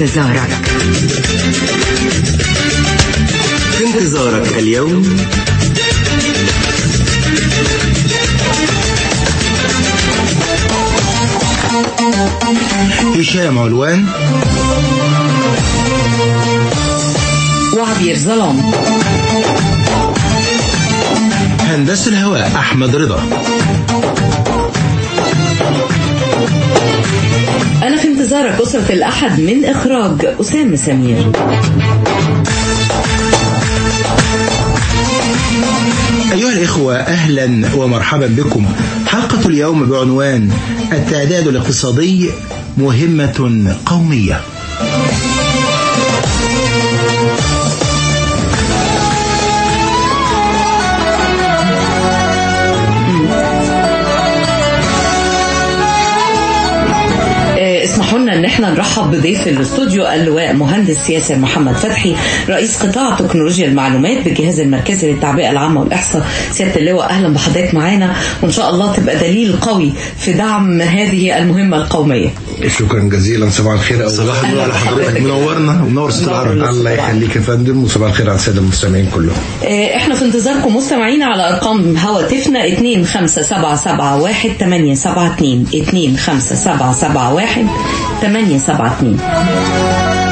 انتظارك. في انتظارك اليوم. هشام علوان. وعبير ظلام. هندسة الهواء أحمد رضا. انتظارك أسرة الأحد من إخراج أسامة سمير. أيها الإخوة أهلا ومرحبا بكم. حلقة اليوم بعنوان التعداد الاقتصادي مهمة قومية. إحنا نرحب بضيف الاستوديو اللواء مهندس ياسر محمد فتحي رئيس قطاع تكنولوجيا المعلومات بالجهاز المركزي للتعبئة العامة والإحصاء. سيادة اللواء أهلا بحضرتك معانا وإن شاء الله تبقى دليل قوي في دعم هذه المهمة القومية. شكرا جزيلا صباح الخير. أول صباح النور على حضرتك. منورنا. ومنور العرب الله يخليك يا فندم وصباح الخير على السادة المستمعين كلهم. آه، إحنا في انتظاركم مستمعينا على أرقام هواتفنا 25771 872 25771 872 يا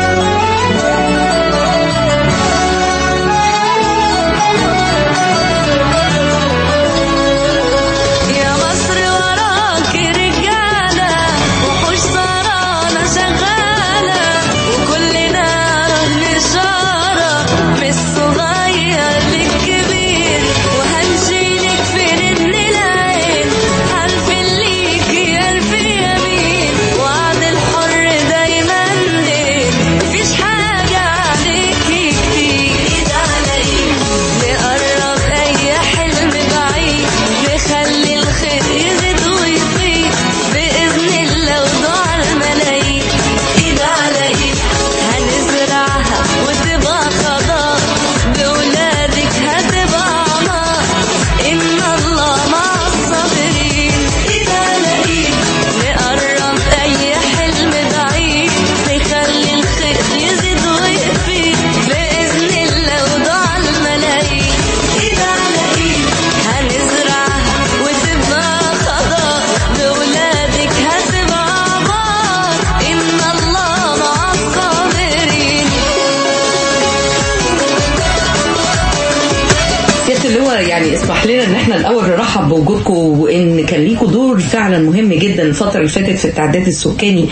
يعني اسمح لنا ان إحنا الأول نرحب بوجودكم وان كان ليكم دور فعلا مهم جدا الفترة اللي فاتت في التعداد السكاني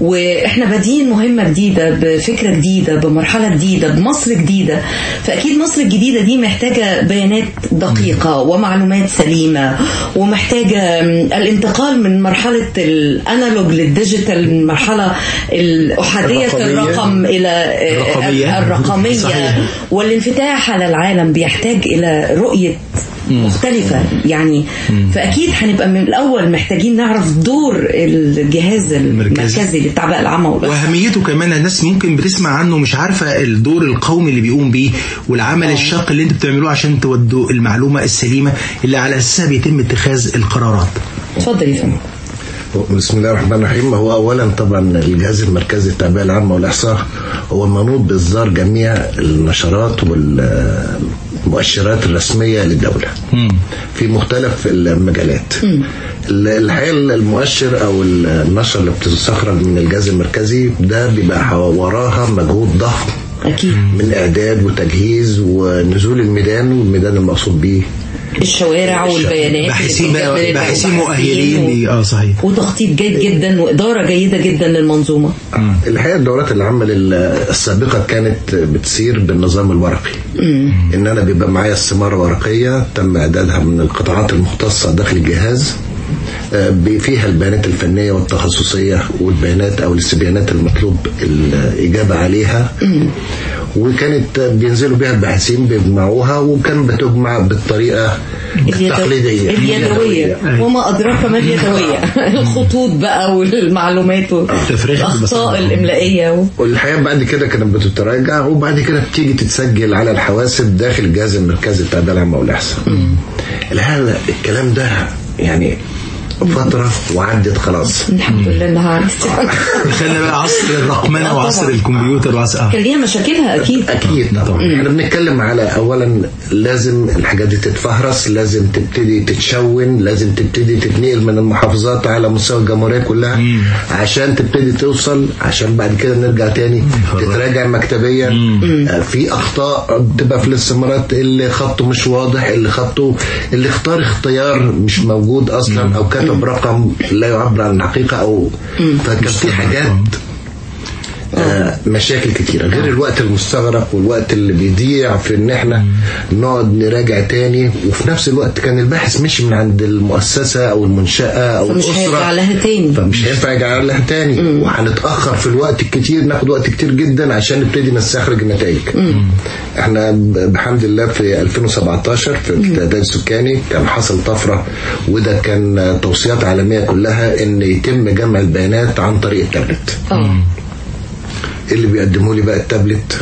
وإحنا بادئين مهمة جديدة بفكرة جديدة بمرحلة جديدة بمصر جديدة فأكيد مصر الجديدة دي محتاجة بيانات دقيقة ومعلومات سليمة ومحتاجة الانتقال من مرحلة الأنالوج للديجيتال المرحله الأحادية الرقمية. الرقم إلى آه، الرقمية. الرقمية صحيح. والانفتاح على العالم بيحتاج إلى رؤية مختلفة. يعني فأكيد هنبقى من الأول محتاجين نعرف دور الجهاز المركزي. للتعبئة العامة. وأهميته كمان الناس ممكن بتسمع عنه مش عارفة الدور القومي اللي بيقوم بيه والعمل الشاق اللي أنتوا بتعملوه عشان تودوا المعلومة السليمة اللي على أساسها بيتم اتخاذ القرارات. اتفضل يا فندم. بسم الله الرحمن الرحيم. هو اولا طبعا الجهاز المركزي للتعبئه العامة والإحصاء. هو منوط بإصدار جميع النشرات والمؤشرات الرسمية للدولة. في مختلف المجالات. ال- الحقيقة المؤشر أو النشره اللي بتستخرج من الجهاز المركزي ده بيبقى وراها مجهود ضخم أكيد. من إعداد وتجهيز ونزول الميدان والميدان المقصود به الشوارع والبيانات باحثين باحثين مؤهلين. آه صحيح. وتخطيط جيد جدا وإدارة جيدة جدا للمنظومة. الحقيقة الدورات العامة السابقة كانت بتسير بالنظام الورقي. إن أنا بيبقى معايا استماره ورقية تم إعدادها من القطاعات المختصة داخل الجهاز آه، فيها البيانات الفنية والتخصصية والبيانات أو الاستبيانات المطلوب الاجابه عليها. وكانت بينزلوا بها الباحثين بيجمعوها وكان بتجمع بالطريقة التقليدية. اليدوية. وما أدراك ما اليدوية. الخطوط بقى والمعلومات والأخطاء. الإملائية و... والحقيقة بعد كده كانت بتتراجع وبعد كده بتيجي تتسجل على الحواسب داخل الجهاز المركزي بتاع العامة والإحصاء. الحقيقة الكلام ده يعني فترة وعدت خلاص. الحمد لله عدت دخلنا بقى عصر الرقمنه آه، وعصر. الكمبيوتر وعصر آه. كان ليها مشاكلها أكيد. أكيد طبعا. إحنا بنتكلم على اولا لازم الحاجات دي تتفهرس لازم تبتدي تتشون لازم تبتدي تتنقل من المحافظات على مستوى الجمهورية كلها عشان تبتدي توصل عشان بعد كده نرجع تاني تتراجع مكتبيا. آه، في أخطاء بتبقى في الاستمارات اللي خطه مش واضح اللي خطه اللي اختار اختيار مش موجود أصلا أو كتب رقم لا يعبر عن الحقيقة أو فكان في حاجات. مشاكل كتيرة غير الوقت المستغرق والوقت اللي بيضيع في إن إحنا نقعد نراجع تاني. وفي نفس الوقت كان الباحث مشي من عند المؤسسة أو المنشأة أو فمش الأسرة. هيرجع لها تاني. فمش هينفع يرجع لها تاني. وهنتأخر في الوقت الكتير ناخد وقت كتير جدا عشان نبتدي نستخرج النتائج إحنا بحمد الله في 2017 في التعداد السكاني كان حصل طفرة وده كان توصيات عالمية كلها إن يتم جمع البيانات عن طريق التابلت آه. اللي بيقدموا لي بقى التابلت.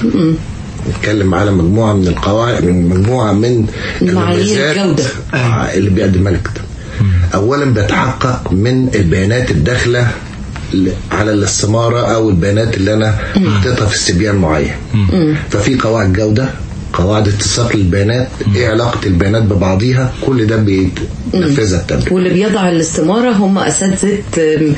نتكلم على مجموعة من القواعد من مجموعة من المميزات. آه، اللي بيقدمها لك ده. أولا بيتحقق من البيانات الداخلة ل- على الاستمارة أو البيانات اللي أنا حطيتها في استبيان معين. ففي قواعد جودة قواعد اتساق للبيانات إيه علاقة البيانات ببعضيها كل ده بينفذها التابلت واللي بيضع الاستمارة هم أساتذة آم،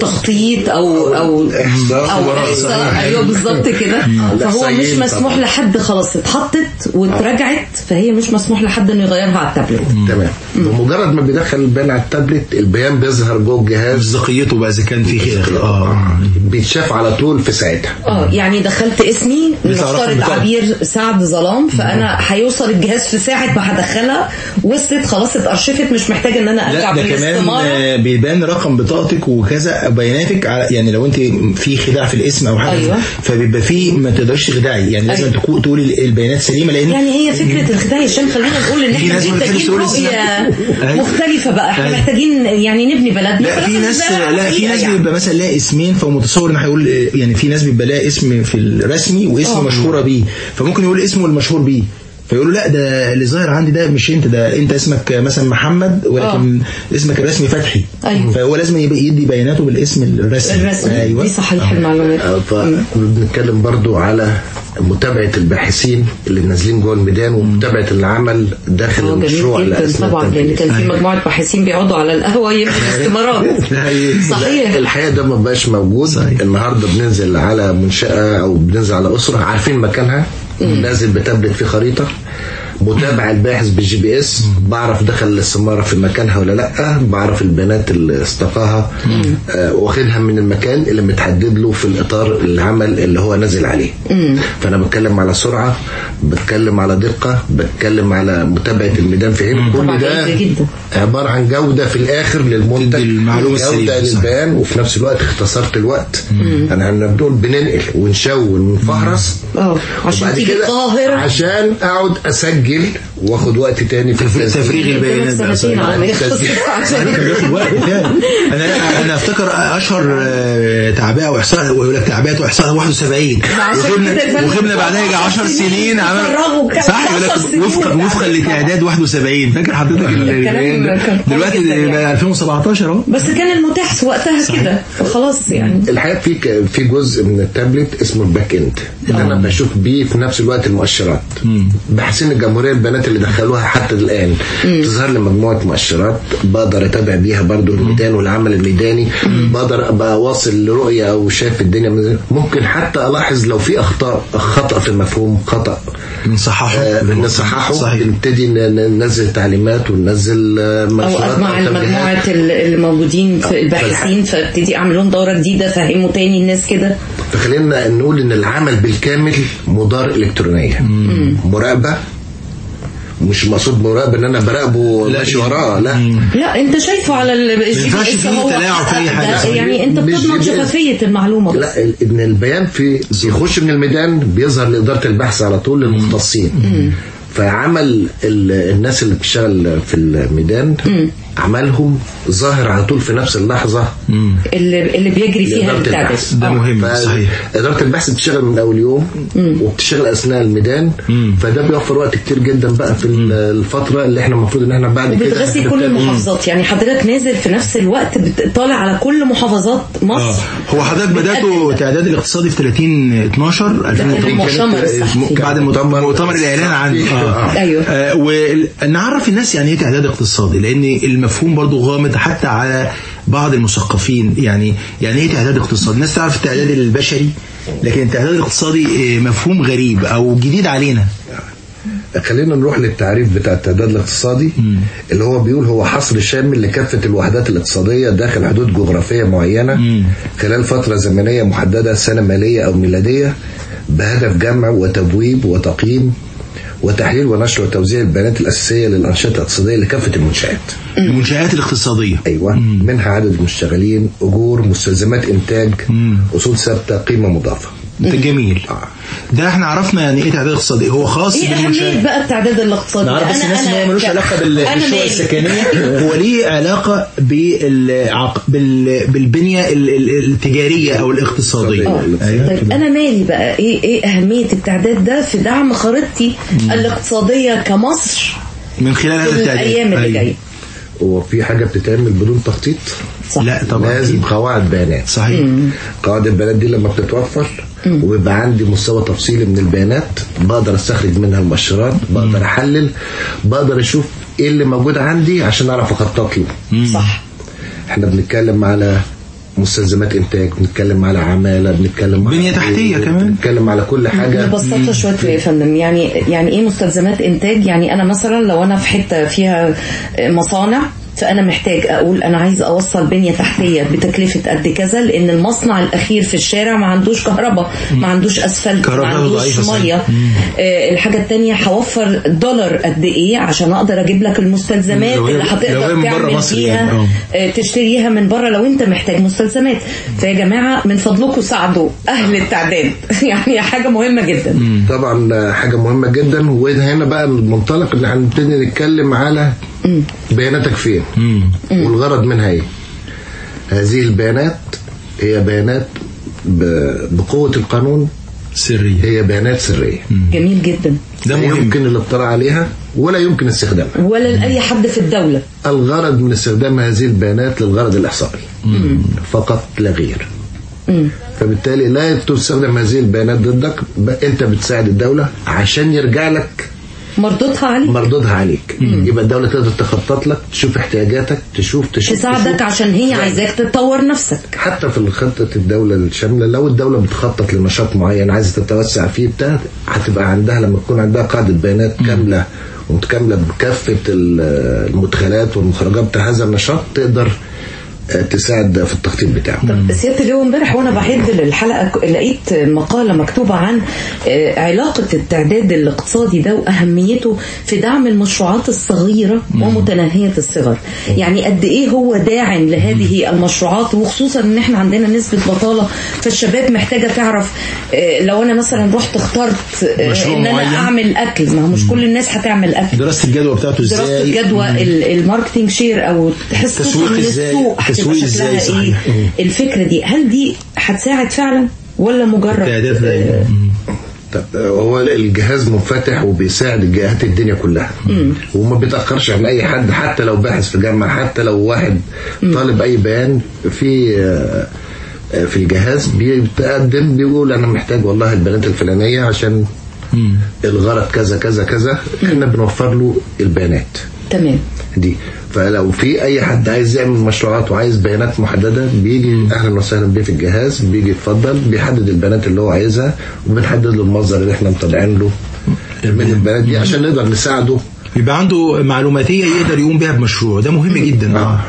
تخطيط أو أو إحصاء أو خبراء إحصاء. صحيح. أيوه بالظبط كده. فهو مش مسموح طبعاً. لحد خلاص اتحطت واترجعت فهي مش مسموح لحد إنه يغيرها على التابلت. تمام. بمجرد ما بيدخل البيان على التابلت البيان بيظهر جوه الجهاز. مصداقيته بقى إذا كان في خير. آه. بيتشاف على طول في ساعتها. آه يعني دخلت اسمي نفترض. عبير سعد ظلام. فأنا هيوصل الجهاز في ساعة ما هدخلها وصلت خلاص اتأرشفت مش محتاج إن أنا أرجع لا ده كمان بيبان رقم بطاقتك وكذا بياناتك على يعني لو أنت في خداع في الاسم أو حاجة أيوة. فبيبقى في ما تقدرش تخدعي يعني لازم أيوة. تقولي البيانات سليمة لأن يعني هي فكرة الخداع هشام خلينا نقول إن إحنا محتاجين رؤية. أيوة. مختلفة بقى إحنا أيوة. محتاجين يعني نبني بلدنا لا في ناس لا في ناس يعني. بيبقى مثلا لها اسمين فمتصور إن هيقول يعني في ناس بيبقى لها اسم في الرسمي واسم آه. مشهورة بيه فممكن يقول اسمه المشهور بيه. فيقولوا لا ده اللي ظاهر عندي ده مش انت ده انت اسمك مثلا محمد ولكن اسمك الرسمي فتحي. أيوة. فهو لازم يدي بياناته بالاسم الرسمي. الرسمي. أيوه. دي صحيح المعلومات. آه، فبنتكلم برضو على متابعة الباحثين اللي نازلين جوه الميدان ومتابعة العمل داخل آه المشروع جدا طبعا التنفيذ. كان في مجموعة باحثين بيقعدوا على القهوة يملوا استمارات صحيح. الحقيقة ده ما بقاش موجود. صحيح. النهارده بننزل على منشأة أو بننزل على أسرة عارفين مكانها؟ نازل بتابلت في خريطة. متابع الباحث بال GPS. بعرف دخل الاستماره في مكانها ولا لأ. بعرف البيانات اللي استقاها آه واخدها من المكان اللي متحدد له في الإطار العمل اللي هو نازل عليه. فأنا بتكلم على سرعة بتكلم على دقة بتكلم على متابعة الميدان في عين كل ده. عبارة عن جودة في الآخر للمنتج جوده. للبيان وفي نفس الوقت اختصرت الوقت. انا إحنا بنقول بننقل ونشون ونفهرس آه عشان تيجي القاهرة. عشان أقعد أسجل guild وآخد وقت تاني في تفريغ البيانات عشان وقت أنا أنا أفتكر أشهر آه، تعبئة وإحصاء ويقول لك تعبئة وإحصاء 71 عشان وخدنا بعدها يجي 10 سنين كام صح يقول 10 لك وفقا. وفقا لتعداد 71 فاكر حضرتك دلوقتي جدا يعني. بقى 2017 أهو. بس كان المتاح وقتها كده. فخلاص يعني. الحقيقة في في جزء من التابلت اسمه الباك إند أنا بشوف بيه في نفس الوقت المؤشرات. باحثين الجمهورية البيانات اللي دخلوها حتى الآن. تظهر لي مجموعة مؤشرات بقدر أتابع بيها برضو الميدان والعمل الميداني. بقدر ابقى واصل لرؤية أو شايف الدنيا ممكن حتى ألاحظ لو في اخطاء خطأ في المفهوم خطأ. نصححه آه، نصححه صحيح. نبتدي ننزل تعليمات وننزل آه، أو اجمع. المجموعة ال- اللي موجودين في الباحثين فابتدي أعمل لهم دورة جديدة فهموا تاني الناس كده. فخلينا نقول إن العمل بالكامل مدار إلكترونية. مراقبة مش مقصود مراقبه ان أنا براقبه لا، ماشي يعني- وراه لا. لا انت شايفه على الجي هو يعني انت بتضمن. شفافية المعلومة. بس لا ان البيان في بيخش من الميدان بيظهر لإدارة البحث على طول للمختصين. فعمل ال- الناس اللي بتشتغل في الميدان عملهم ظاهر على طول في نفس اللحظة. اللي اللي بيجري فيها البحث. ده آه. مهم صحيح. إدارة البحث بتشتغل من أول يوم وبتشتغل أثناء الميدان. فده بيوفر وقت كتير جدا بقى في ال- الفترة اللي إحنا المفروض إن إحنا بعد كده وبتغذي كل المحافظات. يعني حضرتك نازل في نفس الوقت بتطالع على كل محافظات مصر. هو حضرتك بتقدم تعداد الاقتصادي في 30 12 2018 المؤتمر الصحفي. بعد المؤتمر مؤتمر. الإعلان عن آه. أيوه. آه ونعرف الناس يعني إيه تعداد اقتصادي لأن المفهوم برضو غامض حتى على بعض المثقفين. يعني يعني إيه تعداد اقتصادي؟ الناس تعرف التعداد البشري لكن التعداد الاقتصادي آه، مفهوم غريب أو جديد علينا. خلينا نروح للتعريف بتاع التعداد الاقتصادي اللي هو بيقول هو حصر شامل لكافة الوحدات الاقتصادية داخل حدود جغرافية معينة خلال فترة زمنية محددة سنة مالية أو ميلادية بهدف جمع وتبويب وتقييم وتحليل ونشر وتوزيع البيانات الأساسية للأنشطة الاقتصادية لكافة المنشآت. المنشآت الاقتصادية. أيوة. منها عدد المشتغلين أجور مستلزمات إنتاج أصول ثابتة قيمة مضافة. ده جميل. ده إحنا عرفنا يعني إيه تعداد اقتصادي هو خاص إيه أهمية بقى التعداد الاقتصادي؟ نعرف بس أنا- الناس ان هو ملوش علاقة بالشقق. السكنية. هو ليه علاقة بالعق... بال... بالبنية ال- ال- التجارية أو الاقتصادية؟ آه. أيوة. طيب أنا مالي بقى إيه إيه أهمية التعداد ده في دعم خريطتي الاقتصادية كمصر من خلال هذا التعداد. الأيام اللي أيوة. جاية. وفي حاجة بتتعمل بدون تخطيط؟ صح. لا طبعا. لازم قواعد بيانات. صحيح. قواعد البيانات دي لما بتتوفر ويبقى عندي مستوى تفصيلي من البيانات بقدر استخرج منها المؤشرات بقدر أحلل بقدر أشوف إيه اللي موجود عندي عشان أعرف أخطط له. صح. إحنا بنتكلم على مستلزمات إنتاج بنتكلم على عمالة بنتكلم على بنية تحتية كمان. بنتكلم على كل حاجة. نبسطها شوية يا فندم. يعني يعني إيه مستلزمات إنتاج؟ يعني أنا مثلا لو أنا في حتة فيها مصانع فأنا محتاج أقول أنا عايز أوصل بنية تحتية بتكلفة قد كذا لأن المصنع الأخير في الشارع ما عندوش كهرباء ما عندوش أسفلت ما عندوش. مية. آه الحاجة الثانية هوفر دولار قد إيه عشان أقدر أجيب لك المستلزمات اللي هتقدر تعمل مصر فيها يعني، آه. آه، تشتريها من بره لو أنت محتاج مستلزمات. فيا جماعة من فضلكم ساعدوا أهل التعداد. يعني حاجة مهمة جدا. طبعا حاجة مهمة جدا. وهنا بقى المنطلق اللي هنبتدي نتكلم على بياناتك فين؟ والغرض منها إيه؟ هذه البيانات هي بيانات ب- بقوة القانون سرية. هي بيانات سرية. جميل جدا. ده لا مهم. يمكن الاطلاع عليها ولا يمكن استخدامها. ولا لأي حد في الدولة. الغرض من استخدام هذه البيانات للغرض الإحصائي. فقط لا غير. فبالتالي لا تستخدم هذه البيانات ضدك أنت بتساعد الدولة عشان يرجع لك مردودها عليك. مردودها عليك. يبقى الدولة تقدر تخطط لك تشوف احتياجاتك تشوف تشوف تساعدك تشوف. عشان هي عايزاك تطور نفسك. حتى في خطة الدولة الشاملة لو الدولة بتخطط لنشاط معين عايزة تتوسع فيه بتاع هتبقى عندها لما تكون عندها قاعدة بيانات كاملة ومتكاملة بكافة ال- المدخلات والمخرجات بتاع هذا النشاط تقدر تساعد في التخطيط بتاعه. سيادة اللواء امبارح وأنا بحد للحلقة لقيت مقالة مكتوبة عن آه، علاقة التعداد الاقتصادي ده وأهميته في دعم المشروعات الصغيرة ومتناهية الصغر. يعني قد إيه هو داعم لهذه المشروعات وخصوصا إن إحنا عندنا نسبة بطالة فالشباب محتاجة تعرف آه، لو أنا مثلا رحت اخترت آه، إن أنا معين. أعمل أكل. ما هو مش كل الناس هتعمل أكل. دراسة الجدوى بتاعته إزاي؟ دراسه الجدوى ال- ال marketing share أو حصته تسويق من؟ السوق هتبقى تسويق إزاي؟ شكلها صحيح. إيه الفكرة دي هل دي هتساعد فعلا ولا مجرد تعداد آه، طب هو الجهاز منفتح وبيساعد الجهات الدنيا كلها. وما بيتأخرش عن أي حد حتى لو باحث في جامعة حتى لو واحد طالب أي بيان في آه، آه، في الجهاز بيتقدم بيقول أنا محتاج والله البيانات الفلانية عشان الغرض كذا كذا كذا. إحنا بنوفر له البيانات. تمام. دي. فلو في أي حد عايز يعمل مشروعات وعايز بيانات محددة بيجي أهلا وسهلا بيه في الجهاز بيجي يتفضل بيحدد البيانات اللي هو عايزها وبنحدد له المصدر اللي إحنا مطلعين له من البيانات دي عشان نقدر نساعده. يبقى عنده معلوماتية يقدر يقوم بها بمشروع. ده مهم جدا. آه.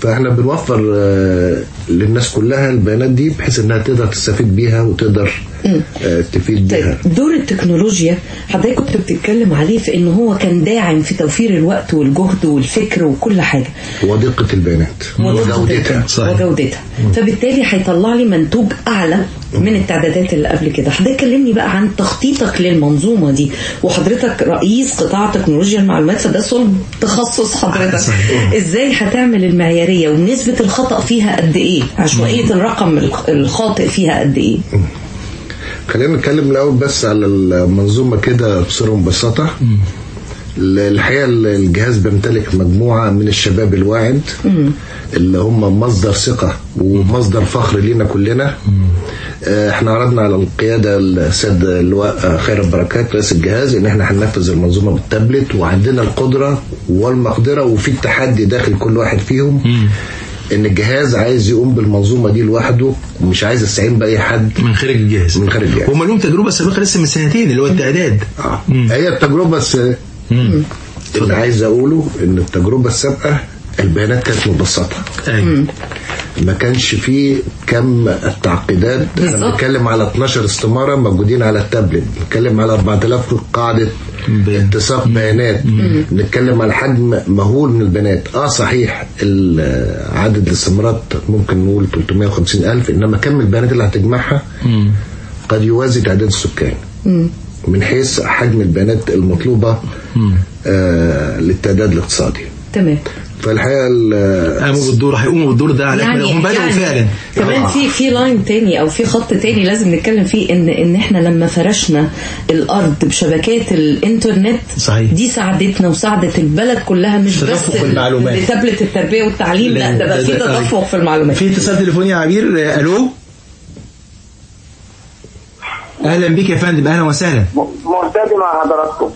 فاحنا بنوفر آه، للناس كلها البيانات دي بحيث انها تقدر تستفيد بيها وتقدر آه، تفيد بيها. طيب دور التكنولوجيا حضرتك كنت بتتكلم عليه في إن هو كان داعم في توفير الوقت والجهد والفكر وكل حاجة. ودقة البيانات. وجودتها صحيح. وجودتها. فبالتالي هيطلع لي منتوج أعلى من التعدادات اللي قبل كده. حضرتك كلمني بقى عن تخطيطك للمنظومة دي. وحضرتك رئيس قطاع تكنولوجيا المعلومات فده صلب تخصص حضرتك. إزاي هتعمل المعيارية؟ ونسبة الخطأ فيها قد إيه؟ عشوائية الرقم الخ- الخاطئ فيها قد إيه؟ خلينا نتكلم الأول بس على المنظومة كده بصورة مبسطة. الحقيقة الجهاز بيمتلك مجموعة من الشباب الواعد اللي هم مصدر ثقة ومصدر فخر لينا كلنا. إحنا عرضنا على القيادة السيد اللواء خير البركات رئيس الجهاز إن إحنا هننفذ المنظومة بالتابلت وعندنا القدرة والمقدرة وفي التحدي داخل كل واحد فيهم إن الجهاز عايز يقوم بالمنظومة دي لوحده ومش عايز يستعين بأي حد من خارج الجهاز. من خارج الجهاز. هم لهم تجربة سابقة لسه من سنتين اللي هو التعداد. آه. هي التجربة بس اللي عايز أقوله إن التجربة السابقة البيانات كانت مبسطة. أيوه. ما كانش فيه كم التعقيدات. إحنا بالظبط. بنتكلم على 12 استمارة موجودين على التابلت. بنتكلم على 4000 قاعدة بيان. اتساق بيانات. بنتكلم على حجم مهول من البيانات. آه صحيح عدد الاستمارات ممكن نقول 350 ألف إنما كم البيانات اللي هتجمعها؟ قد يوازي تعداد السكان. من حيث حجم البيانات المطلوبة آه للتعداد الاقتصادي. تمام. فالحقيقة ال- قاموا بالدور هيقوموا بالدور ده على يعني هم بدأوا فعلا كمان آه. في في لاين تاني أو في خط تاني لازم نتكلم فيه ان إن إحنا لما فرشنا الأرض بشبكات الإنترنت صحيح. دي ساعدتنا وساعدت البلد كلها مش بس تدفق المعلومات. لتابلت التربية والتعليم لا ده بقى في تدفق في المعلومات في اتصال تليفوني يا عبير آه، ألو أهلا بك يا فندم أهلا وسهلا. مهتدي مع حضراتكم.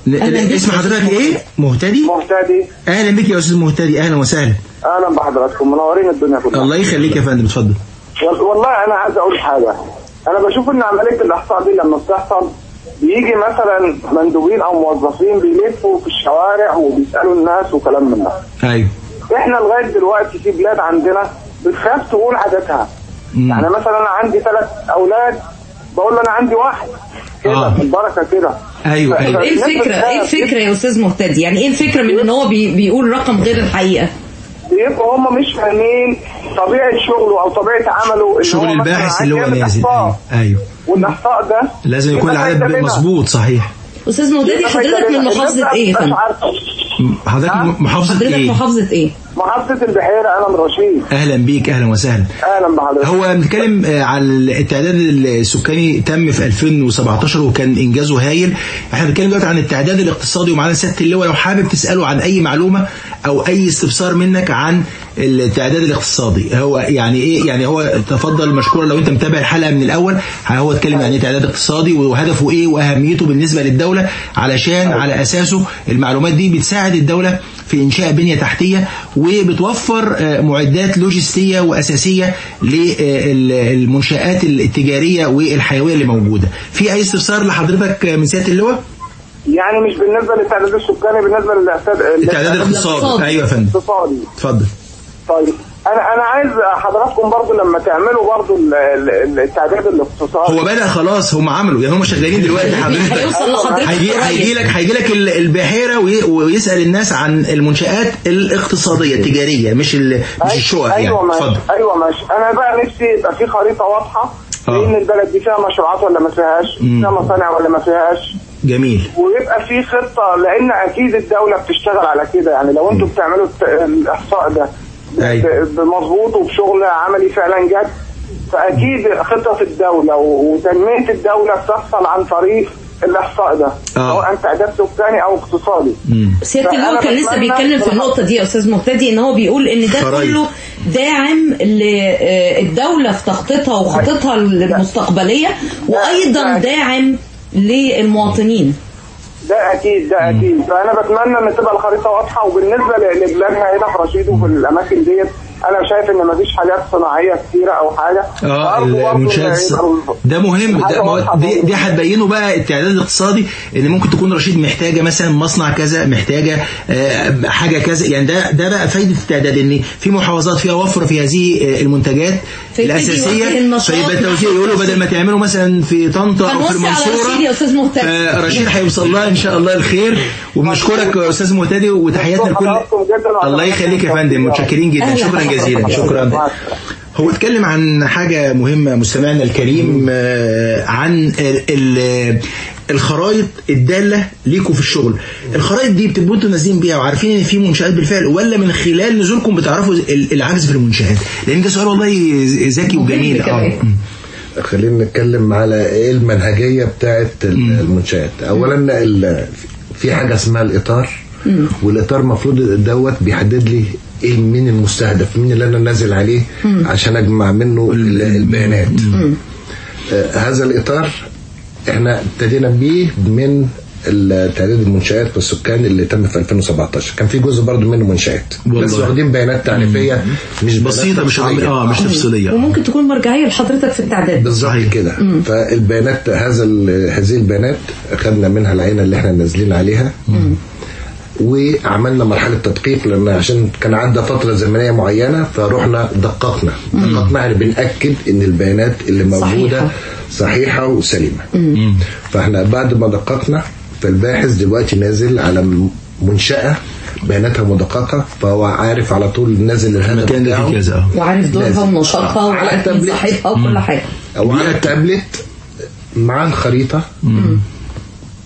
اسم حضرتك إيه؟ مهتدي. مهتدي؟ أهلا بك يا أستاذ مهتدي أهلا وسهلا. أهلا بحضراتكم منورين الدنيا كلها. الله يخليك يا فندم اتفضل. وال- والله أنا عايز أقول حاجة. أنا بشوف إن عملية الإحصاء دي لما بتحصل بيجي مثلا مندوبين أو موظفين بيلفوا في الشوارع وبيسألوا الناس وكلام من ده. أيوه. إحنا لغاية دلوقتي في بلاد عندنا بتخاف تقول عددها. يعني مثلا أنا عندي ثلاث أولاد بقول له أنا عندي واحد كده آه. البركه كده أيوة، ف- أيوة. إيه الفكرة إيه. الفكرة يا أستاذ مهتدي يعني إيه الفكرة من إن هو بي بيقول رقم غير الحقيقة بيبقوا هم مش فاهمين طبيعة شغله أو طبيعة عمله شغل الباحث عايز اللي هو إحصاء. أيوه أيوه والاحصاء ده لازم يكون يبقى العدد. مظبوط صحيح أستاذ يبقى حضرتك من. محافظة إيه يا فندم. حضرتك. محافظة حضرتك إيه؟ محافظة إيه؟ محافظة البحيرة أنا من رشيد. أهلا بيك أهلا وسهلا. أهلا بحضرتك. هو بنتكلم آه، على التعداد السكاني تم في 2017 وكان إنجازه هايل. إحنا بنتكلم دلوقتي عن التعداد الاقتصادي ومعانا سياده اللواء. لو حابب تسأله عن أي معلومة أو أي استفسار منك عن التعداد الاقتصادي هو يعني إيه يعني هو تفضل مشكورا لو أنت متابع الحلقة من الأول هو اتكلم عن إيه تعداد اقتصادي وهدفه إيه وأهميته بالنسبة للدولة علشان على أساسه المعلومات دي بتساعد الدولة في إنشاء بنية تحتية وبتوفر آه، معدات لوجستية وأساسية للمنشآت التجارية والحيوية اللي موجودة. في أي استفسار لحضرتك من سيادة اللواء؟ يعني مش بالنسبة للتعداد السكاني بالنسبة للاعتاد التعداد الاقتصادي. أيوه يا فندم. الاقتصادي. اتفضل. طيب أنا أنا عايز حضراتكم برضو لما تعملوا برضو ال- ال- التعداد الاقتصادي. هو بدأ خلاص هم عملوا. يعني هم شغالين دلوقتي حضرتك. هيوصل لحضرتك هيجي لك هيجي لك ال- البحيرة وي- ويسأل الناس عن المنشآت الاقتصادية التجارية مش ال- مش أي- الشقق يعني. أيوه ماشي. اتفضل. أيوه ماشي. أنا بقى نفسي يبقى في خريطة واضحة آه. لأن البلد دي فيها مشروعات ولا ما فيهاش فيها مصانع ولا ما فيهاش. جميل. ويبقى في خطة لأن أكيد الدولة بتشتغل على كده. يعني لو أنتوا بتعملوا الت- الإحصاء ده أيوة. بمظبوط وبشغل عملي فعلا جد فأكيد خطط الدولة و- وتنمية الدولة بتحصل عن طريق الإحصاء ده. آه. سواء تعداد سكاني أو اقتصادي. سيادة اللواء كان لسه بيتكلم في النقطة دي يا أستاذ مهتدي إن هو بيقول إن ده خرايط. كله داعم للدوله في تخطيطها وخططها المستقبلية وأيضا داعم للمواطنين. ده أكيد ده أكيد. فانا بتمنى إن تبقى الخريطة واضحة وبالنسبة ل- لبلادنا هنا في رشيد وفي الأماكن ديت. أنا شايف إن مفيش حاجات صناعية كتيرة أو حاجة. آه يبقى ده مهم. ده دي. دي هتبينه بقى التعداد الاقتصادي إن ممكن تكون رشيد محتاجة مثلا مصنع كذا محتاجة آه، حاجة كذا. يعني ده ده بقى فايدة التعداد إن في محافظات فيها وفرة في هذه آه، المنتجات الأساسية. فيبقى التوزيع يقولوا بدل ما تعملوا مثلا في طنطا أو في المنصورة رشيد يا أستاذ مهتدي. آه، رشيد هيوصل لها إن شاء الله الخير. وبنشكرك يا أستاذ مهتدي وتحياتنا لكل الله يخليك يا فندم. متشكرين جدا. شكرا. جزيلا. شكرا. هو اتكلم عن حاجة مهمة مستمعنا الكريم آه، عن ال- ال- الخرائط الدالة ليكوا في الشغل. الخرائط دي بتبقوا أنتوا نازلين بيها وعارفين ان في منشآت بالفعل ولا من خلال نزولكم بتعرفوا ال- العجز في المنشآت؟ لأن ده سؤال والله ذكي وجميل. آه. خلينا نتكلم على إيه المنهجية بتاعت ال- المنشآت. اولا ال- في حاجة اسمها الإطار والإطار المفروض دوت بيحدد لي إيه مين المستهدف؟ مين اللي أنا نازل عليه عشان أجمع منه ال- البيانات؟ آه، هذا الإطار إحنا ابتدينا بيه من تعداد المنشآت والسكان اللي تم في 2017 كان في جزء برضو منه منشآت. بس واخدين بيانات تعريفية مش بسيطة مش. آه مش تفصيلية. وممكن تكون مرجعية لحضرتك في التعداد. بالظبط كده. فالبيانات هذا هذه البيانات خدنا منها العينه اللي إحنا نازلين عليها. وعملنا مرحلة تدقيق لأن عشان كان عدى فترة زمنية معينة فروحنا دققنا. دققنا يعني بنأكد إن البيانات اللي موجودة صحيحة. صحيحة وسليمة. فإحنا بعد ما دققنا فالباحث دلوقتي نازل على م- منشأة بياناتها مدققة فهو عارف على طول نازل الهدف بتاعه. وعارف دورها. ونشاطها وعارف. صاحبها وكل حاجة. أو على التابلت مع الخريطة.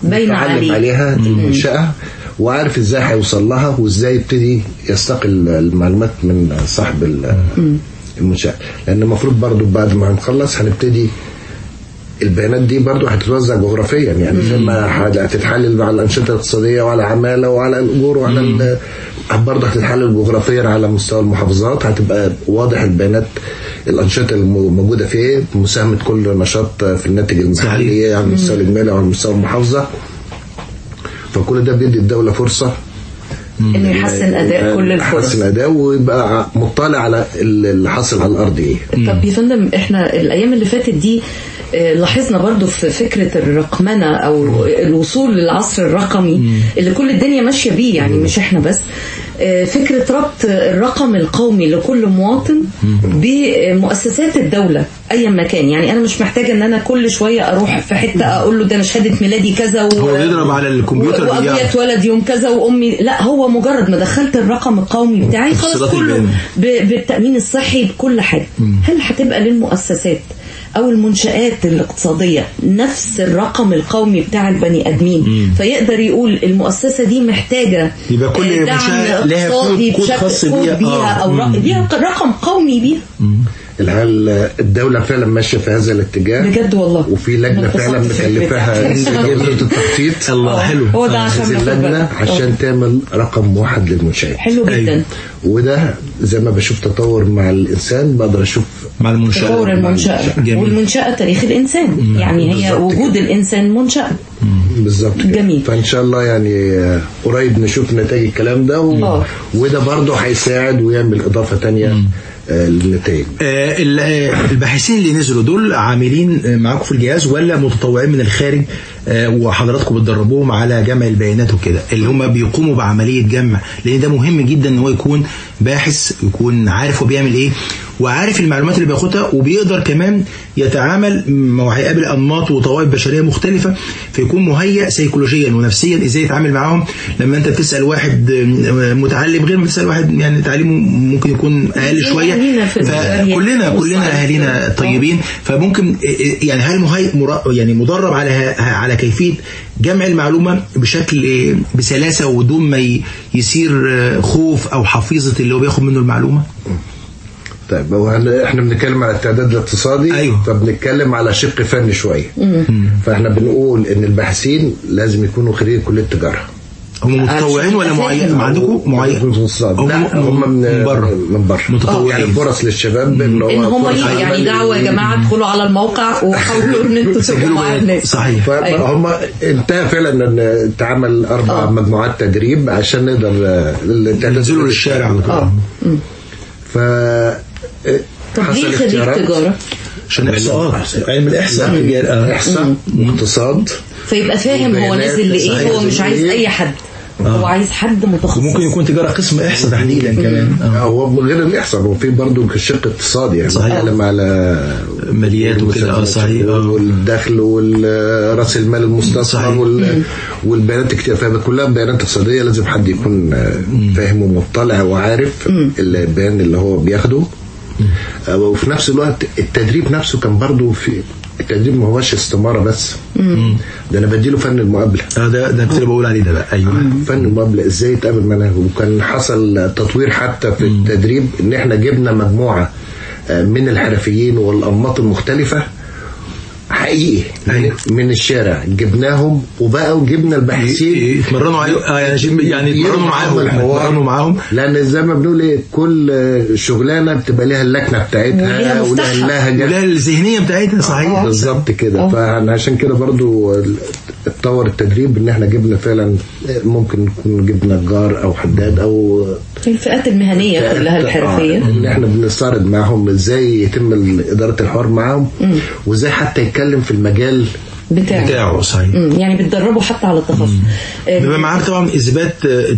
باينه عليه عليها. المنشأة. وعارف إزاي هيوصل لها وازاي يبتدي يستقي المعلومات من صاحب ال- المنشأة لأن المفروض برضو بعد ما هنخلص هنبتدي البيانات دي برضو هتتوزع جغرافيا. يعني زي ما هتتحلل على الأنشطة الاقتصادية وعلى عمالة وعلى الأجور وعلى برضه هتتحلل جغرافيا على مستوى المحافظات. هتبقى واضح البيانات الأنشطة الموجودة فيه مساهمة كل نشاط في الناتج المحلي على المستوى الإجمالي وعلى مستوى المحافظة. فكل ده بيدي الدولة فرصة. إنه يحسن أداء كل الفرص. يحسن أداء ويبقى مطلع على اللي حاصل على الأرض إيه طب يا فندم إحنا الأيام اللي فاتت دي آه، لاحظنا برضو في فكرة الرقمنة أو الوصول للعصر الرقمي اللي كل الدنيا ماشية بيه يعني مش إحنا بس. آه، فكرة ربط الرقم القومي لكل مواطن بمؤسسات الدولة. ايا ما كان يعني أنا مش محتاجة إن أنا كل شوية أروح في حتة أقول له ده أنا شهادة ميلادي كذا و... هو بيضرب على الكمبيوتر و- وأبويا. اتولد يوم كذا وأمي لا هو مجرد ما دخلت الرقم القومي بتاعي خلاص كله. ب- بالتأمين الصحي بكل حاجة هل هتبقى للمؤسسات أو المنشآت الاقتصادية نفس الرقم القومي بتاع البني آدمين فيقدر يقول المؤسسة دي محتاجة يبقى كل دعم منشأة لها اقتصادي كود- خاص بيها. بيها آه. مم. ليها رقم قومي بيها الحال الدولة فعلا ماشية في هذا الاتجاه؟ بجد والله. وفي لجنة أنا فعلا الفكرة. وزارة التخطيط. الله حلو. هو ده عشان بالك. عشان تعمل رقم واحد للمنشآت حلو أيوة. جدا. وده زي ما بشوف تطور مع الإنسان بقدر أشوف مع المنشأة. تطور المنشأة. جميل. والمنشأة تاريخ الإنسان. يعني هي وجود كده. الإنسان منشأة. بالظبط. جميل. فإن شاء الله يعني آه، قريب نشوف نتائج الكلام ده و... آه. وده برضه هيساعد ويعمل إضافة تانية للنتائج. آه، آه، الباحثين اللي نزلوا دول عاملين آه، معاكم في الجهاز ولا متطوعين من الخارج وحضراتكم بتدربوهم على جمع البيانات وكده اللي هم بيقوموا بعملية جمع لأن ده مهم جدا إن هو يكون باحث يكون عارف هو بيعمل إيه وعارف المعلومات اللي بياخدها وبيقدر كمان يتعامل ما هو هيقابل انماط وطوائف بشرية مختلفة فيكون مهيئ سيكولوجيا ونفسيا إزاي يتعامل معاهم. لما أنت بتسأل واحد آه، متعلم غير ما تسأل واحد يعني تعليمه ممكن يكون أقل شوية. فكلنا كلنا. أهالينا طيبين. فممكن يعني هل مهي مر- يعني مدرب على على كيفية جمع المعلومة بشكل بسلاسة ودون ما ي- يصير خوف أو حفيظة اللي هو بياخد منه المعلومة؟ طيب هو إحنا بنتكلم على التعداد الاقتصادي؟ أيوه. فبنتكلم على شق فني شوية فإحنا بنقول إن الباحثين لازم يكونوا خريج كلية تجاره هم متطوعين ولا معين؟ عندكم؟ معين. هم لا هم من من بره. من بره. متطوعين. يعني فرص للشباب إن هو إن هم يعني دعوة يا جماعة ادخلوا على الموقع وحاولوا إن أنتوا تبقوا سجلوا مع. الناس صحيح. فهم انتهى فعلا إن اتعمل أربع آه. مجموعات تدريب عشان نقدر آه، التعداد ينزلوا للشارع. آه. ف طب حصل ليه خريج اختيارات. تجاره عشان احصاءات علم الاحصاء لا، احصاء واقتصاد فيبقى فاهم هو نازل لإيه. هو مش عايز أي حد. هو عايز حد متخصص. وممكن يكون تجارة قسم احصاء تحديدا كمان. آه. هو غير الاحصاء هو في برضه الشق الاقتصادي يعني. صحيح. على ماليات وكده. آه صحيح. آه. والدخل والراس المال المستثمر صحيح. وال- والبيانات كتير. فهي كلها بيانات اقتصادية. لازم حد يكون آه، فاهم ومطلع وعارف البيان اللي هو بياخده. آه، وفي نفس الوقت التدريب نفسه كان برضه في التدريب ما هوش استمارة بس. ده أنا بديله فن المقابلة. آه ده ده كنت بقول عليه ده بقى. أيوه. فن المقابلة. إزاي يتقابل معانا وكان حصل تطوير حتى في التدريب إن إحنا جبنا مجموعة آه، من الحرفيين والأنماط المختلفة حقيقي. أيوة. من الشارع. جبناهم وبقوا جبنا الباحثين يتمرنوا عليه آه يعني شيء- يعني يتمرنوا معاهم الحوار. يتمرنوا معاهم. لأن زي ما بنقول إيه كل آه، شغلانة بتبقى ليها اللكنة بتاعتها وليها ولها مفتاحها. اللهجة. ولا الذهنية بتاعتها صحيح. بالظبط كده. فعشان كده برضو اتطور التدريب إن إحنا جبنا فعلا ممكن نكون جبنا نجار أو حداد أو الفئات المهنية كلها الحرفية. آه، ان إحنا بنستعرض معاهم إزاي يتم إدارة الحوار معاهم وإزاي حتى يتكلم في المجال بتاعه. بتاعه صحيح. مم، يعني بتدربوا حتى على التخصص. آه، بيبقى معاه طبعا إثبات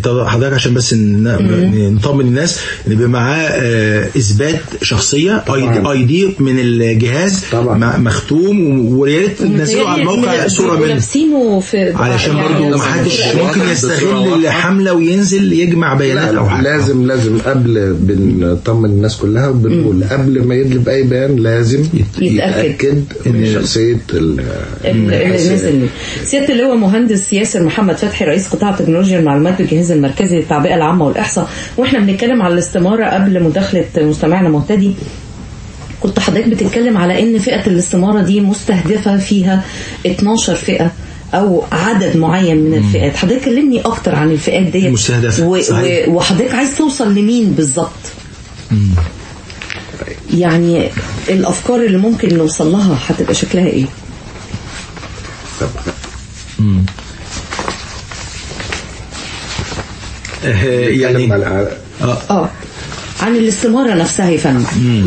آه، حضرتك عشان بس ن- نطمن الناس إن بيبقى معاه آه، إثبات شخصية آي دي طبعاً. آي دي من الجهاز طبعاً. مختوم ويا ريت تنزلوا على الموقع متهيألي صورة منه. لابسينه في علشان يعني برضو لو ما حدش صورة- ممكن يستغل. الحملة وينزل يجمع بيانات أو حاجة. لازم لازم قبل بنطمن الناس كلها وبنقول قبل ما يدلب أي بيان لازم يتأكد. من شخصية نزل. سيادة اللواء مهندس ياسر محمد فتحي رئيس قطاع تكنولوجيا المعلومات بالجهاز المركزي للتعبئة العامة والإحصاء. وإحنا بنتكلم على الاستمارة قبل مداخلة مستمعنا مهتدي. كنت حضرتك بتتكلم على إن فئة الاستمارة دي مستهدفة فيها 12 فئة أو عدد معين من الفئات. حضرتك كلمني أكتر عن الفئات دي و... صحيح. و... وحضرتك عايز توصل لمين بالظبط؟ يعني الأفكار اللي ممكن نوصل لها هتبقى شكلها إيه؟ آه، يعني نتكلم على آه. عن الاستمارة نفسها يا فندم.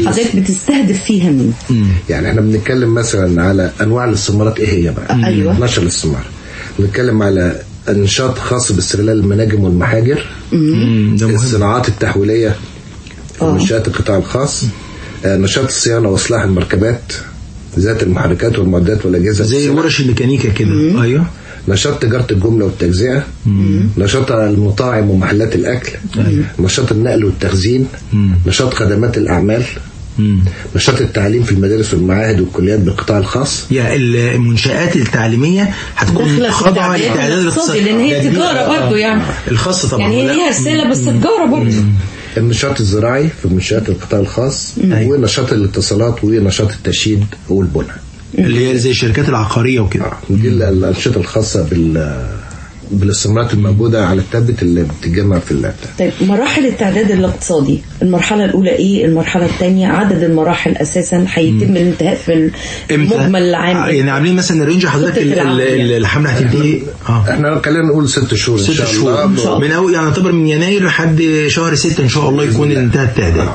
حضرتك بتستهدف فيها مين؟ يعني إحنا بنتكلم مثلا على أنواع الاستثمارات إيه هي بقى؟ أيوة. نشر الاستثمار بنتكلم على نشاط خاص باستغلال المناجم والمحاجر. مم، الصناعات التحويلية. في منشآت القطاع الخاص. آه، نشاط الصيانة وإصلاح المركبات. ذات المحركات والمعدات والأجهزة زي. ورش الميكانيكا كده. أيوه. نشاط تجارة الجملة والتجزئة. نشاط المطاعم ومحلات الأكل. نشاط النقل والتخزين. نشاط خدمات الأعمال. نشاط التعليم في المدارس والمعاهد والكليات بالقطاع الخاص. يا المنشآت التعليمية هتكون خاضعة للتعديل الاقتصادي لأن هي تجارة برضه يعني. الخاص طبعا. يعني هي. ليها رسالة بس تجارة برضه النشاط الزراعي في منشآت القطاع الخاص أيوة. ونشاط الاتصالات ونشاط التشييد والبناء اللي هي زي الشركات العقارية وكده. دي ال- الأنشطة الخاصة بال بالاستثمارات الموجودة على التابت اللي بتتجمع في اللابتوب. طيب مراحل التعداد الاقتصادي. المرحلة الأولى إيه؟ المرحلة الثانية عدد المراحل أساسا هيتم الانتهاء في؟ المجمل العام يعني عاملين مثلا ال range حضرتك. الحملة هتنتهي آه. إحنا خلينا نقول ست شهور إن ست شاء شهور. الله. من اول يعني يعتبر من يناير لحد شهر ستة إن شاء الله يكون انتهى التعداد.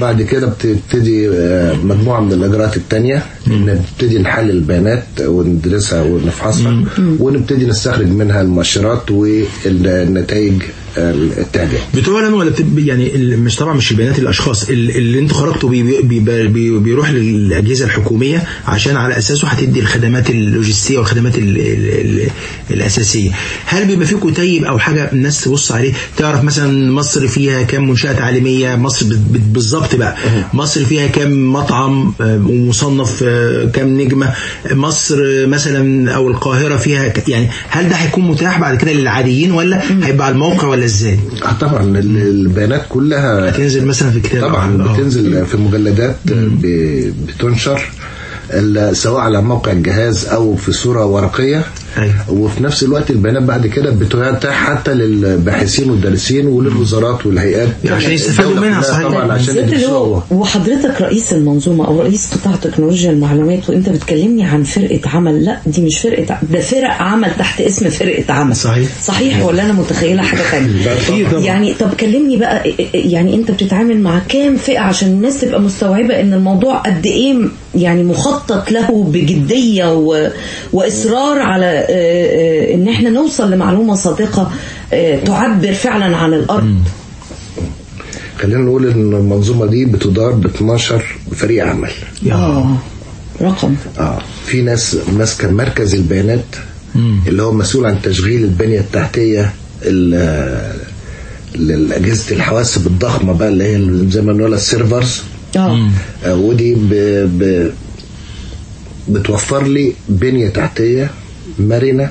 بعد كده بتبتدي آه، مجموعة من الإجراءات التانية. نبتدي نحلل البيانات وندرسها ونفحصها. ونبتدي نستخرج منها المؤشرات والنتائج التعداد. بتعلن ولا بتب... يعني مش طبعا مش البيانات الأشخاص ال- اللي أنتوا خرجتوا بي... بي... بي... بيروح للأجهزة الحكومية عشان على أساسه هتدي الخدمات اللوجستية والخدمات ال... ال... ال... الأساسية. هل بيبقى في كتيب أو حاجة الناس تبص عليه؟ تعرف مثلا مصر فيها كام منشأة تعليمية؟ مصر بالظبط بقى. مصر فيها كام مطعم آه، ومصنف آه، كام نجمة؟ مصر مثلا أو القاهرة فيها. يعني هل ده هيكون متاح بعد كده للعاديين ولا هيبقى على الموقع ولا إزاي؟ آه، طبعا ال- البيانات كلها هتنزل مثلا في كتاب طبعا. بتنزل في مجلدات بتنشر سواء على موقع الجهاز أو في صورة ورقية. أيوة. وفي نفس الوقت البيانات بعد كده بتتاح حتى للباحثين والدارسين وللوزارات والهيئات عشان يستفادوا منها، صحيح. طبعا عشان وحضرتك رئيس المنظومة أو رئيس قطاع تكنولوجيا المعلومات وأنت بتكلمني عن فرقة عمل لا دي مش فرقة ده فرق عمل تحت اسم فرقة عمل صحيح. صحيح ولا أنا متخيلة حاجة ثانية. يعني طب كلمني بقى يعني أنت بتتعامل مع كام فئة عشان الناس تبقى مستوعبة إن الموضوع قد إيه يعني مخطط له بجدية و... وإصرار على آه، آه، إن إحنا نوصل لمعلومة صادقة آه، تعبر فعلا عن الأرض. خلينا نقول إن المنظومة دي بتدار ب 12 فريق عمل. آه رقم. آه في ناس ماسكة مركز البيانات اللي هو مسؤول عن تشغيل البنية التحتية ال- للاجهزه الحواسب الضخمة بقى اللي هي زي ما بنقول السيرفرز. آه، ودي ب... ب... بتوفر لي بنية تحتية مرنة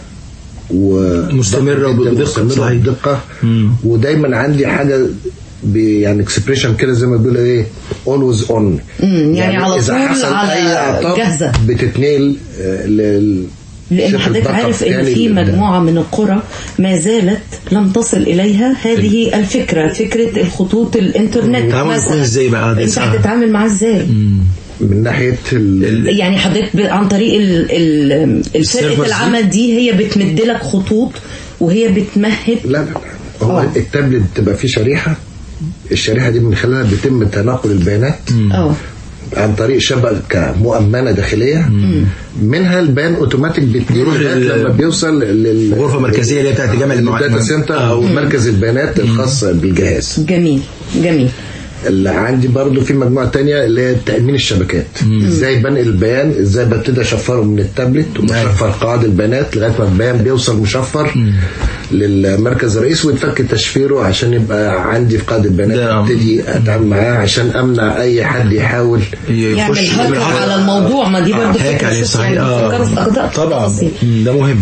و مستمرة وبدقة، مستمرة صحيح. وبدقة. ودايما عندي حاجة ب... يعني expression كده زي ما بيقولوا إيه always on يعني على طول على جاهزة. بتتنقل آه، لل لأن شركة حضرتك عارف إن تاني في مجموعة من القرى ما زالت لم تصل إليها هذه الفكرة فكرة الخطوط الإنترنت التعامل مثلاً. إزاي بقى؟ صعب. هتتعامل معاه إزاي من ناحية ال... يعني حضرتك عن طريق الفرقه؟ العمل دي هي بتمد لك خطوط وهي بتمهد لا لا لا هو آه. التابلت بتبقى فيه شريحة الشريحة دي من خلالها بيتم تناقل البيانات آه عن طريق شبكه مؤمنه داخلية منها البيان أوتوماتيك بيروح لما بيوصل لل الغرفة المركزية اللي هي بتاعت جامع المعلومات. ال data center أو مركز البيانات الخاص بالجهاز. جميل جميل. اللي عندي برضو في مجموعة تانية اللي هي تأمين الشبكات. إزاي بنقل البيان؟ إزاي ببتدي أشفره من التابلت وبشفر قواعد البيانات لغاية ما البيان بيوصل مشفر. للمركز الرئيسي ويتفك تشفيره عشان يبقى عندي في قاعدة البيانات ده- أبتدي أتعامل معاه عشان أمنع أي حد يحاول. يعمل هاكر على الموضوع. ما دي برضه هاك فكره عليه شوف صحيح. آه. طبعا. ده مهم.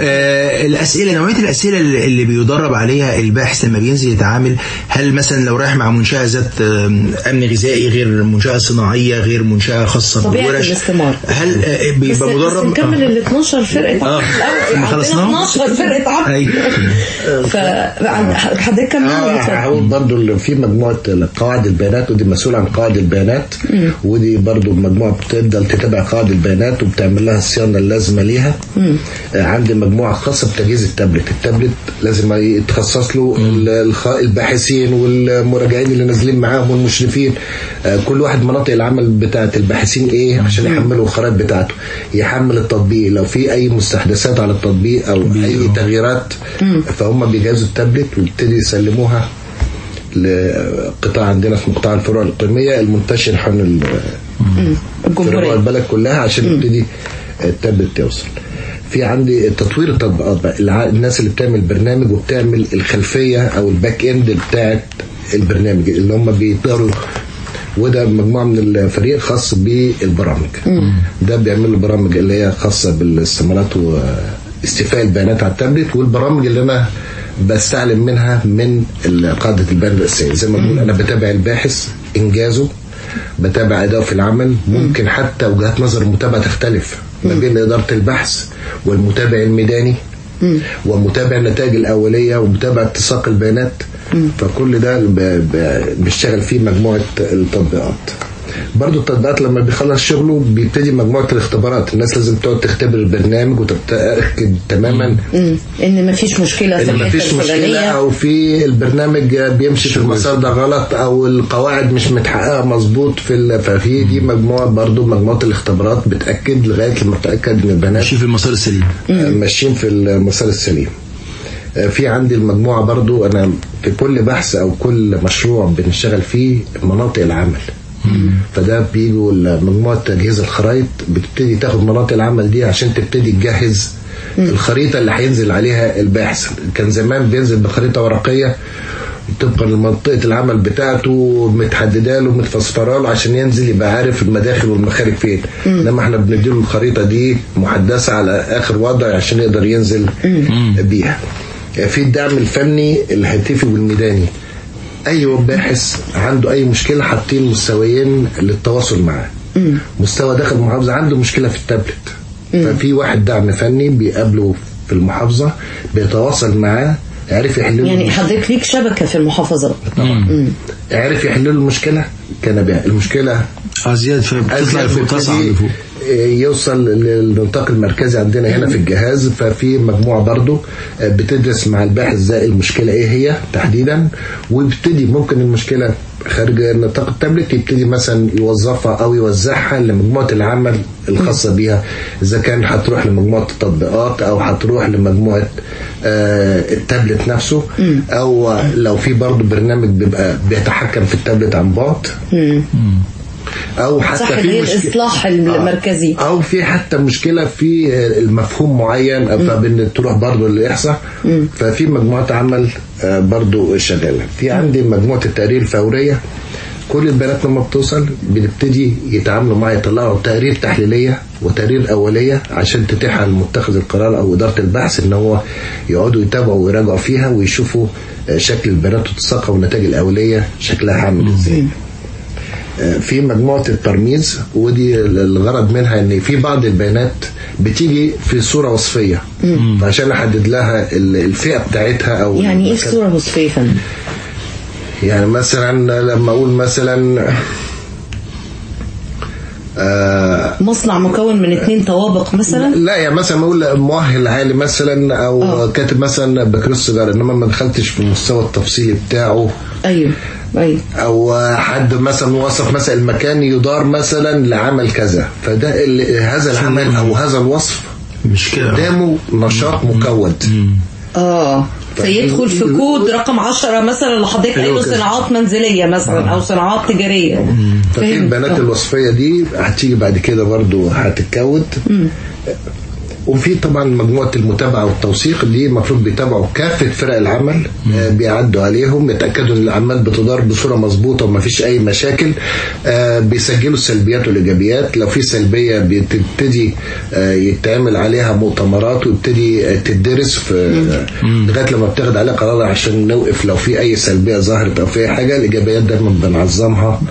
آه الأسئلة نوعية الأسئلة اللي اللي بيدرب عليها الباحث لما بينزل يتعامل هل مثلا لو رايح مع منشأة ذات آم، أمن غذائي غير منشأة صناعية غير منشأة خاصة بالورش. هل آه، بيبقى بس مدرب؟ نكمل ال 12 فرقة. آه. عندنا خلصناهم؟ 12 فرقة. عمل أيوة. فحضرتك آه اتفضل. هقول برضو اللي في مجموعة قواعد البيانات ودي مسؤول عن قواعد البيانات ودي برضو مجموعة بتفضل تتابع قواعد البيانات وبتعمل لها الصيانه اللازمه ليها. آه عندي مجموعة خاصة بتجهيز التابلت. التابلت لازم يتخصص له الباحثين والمراجعين اللي نازلين معاهم والمشرفين. آه كل واحد مناطق العمل بتاعة الباحثين إيه عشان يحملوا الخرائط بتاعته. يحمل التطبيق. لو في أي مستحدثات على التطبيق أو أي تغييرات فهم بيجهزوا التابلت ويبتدي يسلموها لقطاع عندنا اسمه قطاع الفروع الإقليمية المنتشر حول ال- فروع الجمهورية. البلد كلها عشان يبتدي التابلت يوصل. في عندي تطوير التطبيقات بقى الناس اللي بتعمل برنامج وبتعمل الخلفية أو ال back end بتاعت البرنامج اللي هم بيقدروا. وده مجموعة من الفريق خاص بالبرامج. ده بيعمل برامج اللي هي خاصة بالاستعمالات واستيفاء البيانات على التابلت والبرامج اللي أنا بستعلم منها من قاعدة البيانات الأساسية. زي ما بقول أنا بتابع الباحث إنجازه بتابع اداؤه في العمل. ممكن حتى وجهات نظر المتابعة تختلف ما بين إدارة البحث والمتابع الميداني ومتابع النتائج الأولية ومتابع اتساق البيانات. فكل ده بيشتغل فيه مجموعة التطبيقات. برضو التطبيقات لما بيخلص شغله بيبتدي مجموعة الاختبارات. الناس لازم تقعد تختبر البرنامج وتتأكد تماما مم. إن مفيش مشكلة في ان مفيش مشكلة أو في البرنامج بيمشي في المسار ده غلط أو القواعد مش متحققة مظبوط في ال- ففي دي مجموعة برضو مجموعة الاختبارات بتأكد لغاية لما تاكد إن البنات ماشي في المسار السليم. ماشيين في المسار السليم. آه، في عندي المجموعة برضو. أنا في كل بحث أو كل مشروع بنشتغل فيه مناطق العمل. فده بيجوا مجموعة تجهيز الخرائط بتبتدي تاخد مناطق العمل دي عشان تبتدي تجهز الخريطة اللي هينزل عليها الباحث. كان زمان بينزل بخريطة ورقية طبقا لمنطقة العمل بتاعته متحددة له متفسفرة له عشان ينزل يبقى عارف المداخل والمخارج فين. إنما إحنا بنديله الخريطة دي محدثة على آخر وضع عشان يقدر ينزل بيها. في الدعم الفني الهاتفي والميداني. أي باحث عنده أي مشكلة حاطين مستويين للتواصل معاه. مستوى داخل المحافظة عنده مشكلة في التابلت. ففي واحد دعم فني بيقابله في المحافظة بيتواصل معاه عرف يحل له يعني. حضرتك ليك شبكة في المحافظات عرف يحل له المشكلة كان بيها المشكلة آه زياد فبتطلع أزيد لفوق تصعد لفوق. يوصل للنطاق المركزي عندنا هنا في الجهاز. ففي مجموعة برضو بتدرس مع الباحث إزاي المشكلة إيه هي تحديدا ويبتدي ممكن المشكلة خارج نطاق التابلت يبتدي مثلا يوظفها أو يوزعها لمجموعة العمل الخاصة بيها. إذا كان هتروح لمجموعة التطبيقات أو هتروح لمجموعة آه، التابلت نفسه أو لو في برضو برنامج بيبقى بيتحكم في التابلت عن بعد. أو حتى صح في مشكلة- الإصلاح المركزي. أو في حتى مشكلة في المفهوم معين فبتروح برضه للاحصاء ففي مجموعة عمل آه، برضه شغالة. في عندي مجموعة التقارير الفورية. كل البيانات لما بتوصل بنبتدي يتعاملوا معايا يطلعوا تقارير تحليلية وتقارير أولية عشان تتيح لمتخذ القرار أو إدارة البحث إن هو يقعدوا يتابعوا ويراجعوا فيها ويشوفوا آه، شكل البيانات وتساقها والنتائج الأولية شكلها عامل إزاي. في مجموعة الترميز ودي الغرض منها إن في بعض البيانات بتيجي في صورة وصفية. فعشان احدد لها ال- الفئة بتاعتها أو يعني إيه يا فندم؟ يعني مثلا لما أقول مثلا آه مصنع مكون من اثنين طوابق مثلا؟ لا يعني مثلا أقول مؤهل عالي مثلا أو آه. كاتب مثلا بكالوريوس سيجاره إنما ما دخلتش في المستوى التفصيلي بتاعه. أيوه. أو حد مثلا وصف مثلا المكان يدار مثلا لعمل كذا فده هذا العمل أو هذا الوصف مش كده. قدامه نشاط مكود آه. فيدخل في كود رقم 10 مثلا اللي حضرتك قايله أيوة. صناعات منزلية مثلا أو صناعات تجارية. ففي فهمت. البيانات آه. الوصفية دي هتيجي بعد كده برضو هتتكود وفي طبعا مجموعة المتابعة والتوثيق دي المفروض بيتابعوا كافة فرق العمل آه، بيعدوا عليهم يتأكدوا إن الاعمال بتدار بصورة مظبوطة وما فيش أي مشاكل آه، بيسجلوا السلبيات والإيجابيات. لو في سلبية بتبتدي آه، يتعمل عليها مؤتمرات ويبتدي تدرس في لغاية لما بتاخد عليها قرار عشان نوقف لو في أي سلبية ظهرت أو في أي حاجة الإيجابيات دايما بنعظمها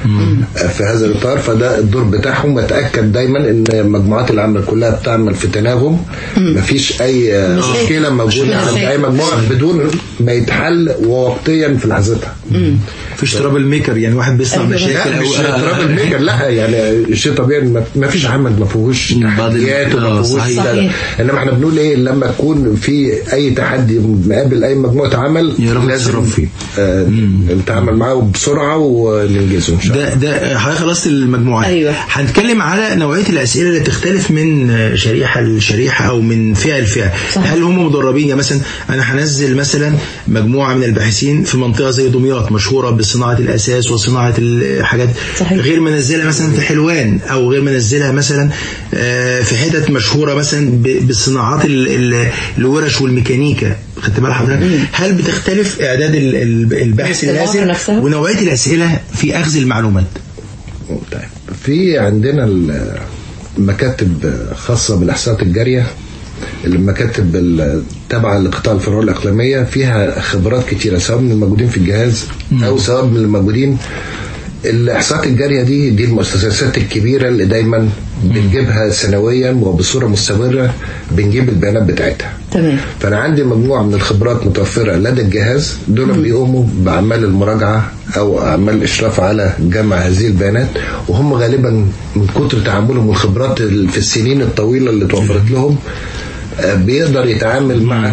في هذا الإطار. فده الدور بتاعهم. واتاكد دايما إن مجموعات العمل كلها بتعمل في تناغم. مفيش أي. مشكلة موجودة عند مشاكل. أي مجموعة بدون ما يتحل ووقتيا في لحظتها مفيش trouble maker يعني واحد بيصنع أيوة. مشاكل أو مش trouble maker لا يعني شيء طبيعي ما- ما فيش عمل ما فيهوش تحديات وما فيهوش. إنما إحنا بنقول إيه لما يكون في أي تحدي مقابل أي مجموعة عمل لازم فيه. آه نتعامل معاه بسرعة وننجزه إن شاء الله ده ده حضرتك خلصت المجموعات أيوة. هنتكلم على نوعية الأسئلة اللي بتختلف من شريحة لشريحة أو من فئة لفئة. صحيح. هل هم مدربين؟ يعني مثلا أنا هنزل مثلا مجموعة من الباحثين في منطقة زي دمياط مشهورة بصناعة الأساس وصناعة الحاجات. صحيح. غير ما انزلها مثلا في حلوان أو غير ما انزلها مثلا آه، في حتت مشهورة مثلا بالصناعات ال- ال- الورش والميكانيكا. خدت بال حضرتك؟ هل بتختلف ال- الباحث اللازم نفسها؟ ونوعية الأسئلة في أخذ المعلومات؟ طيب في عندنا ال- مكاتب خاصة بالإحصاءات الجارية المكاتب ال- تابعة لقطاع الفروع الإقليمية فيها خبرات كتيرة سواء من الموجودين في الجهاز أو سواء من الموجودين. الإحصاءات الجارية دي دي المؤسسات الكبيرة اللي دايما بنجيبها سنويا وبصورة مستمرة بنجيب البيانات بتاعتها. تمام. فأنا عندي مجموعة من الخبرات متوفرة لدى الجهاز دول بيقوموا بأعمال المراجعة أو أعمال الاشراف على جمع هذه البيانات وهم غالبا من كتر تعاملهم والخبرات ال- في السنين الطويلة اللي توفرت لهم آه، بيقدر يتعامل مع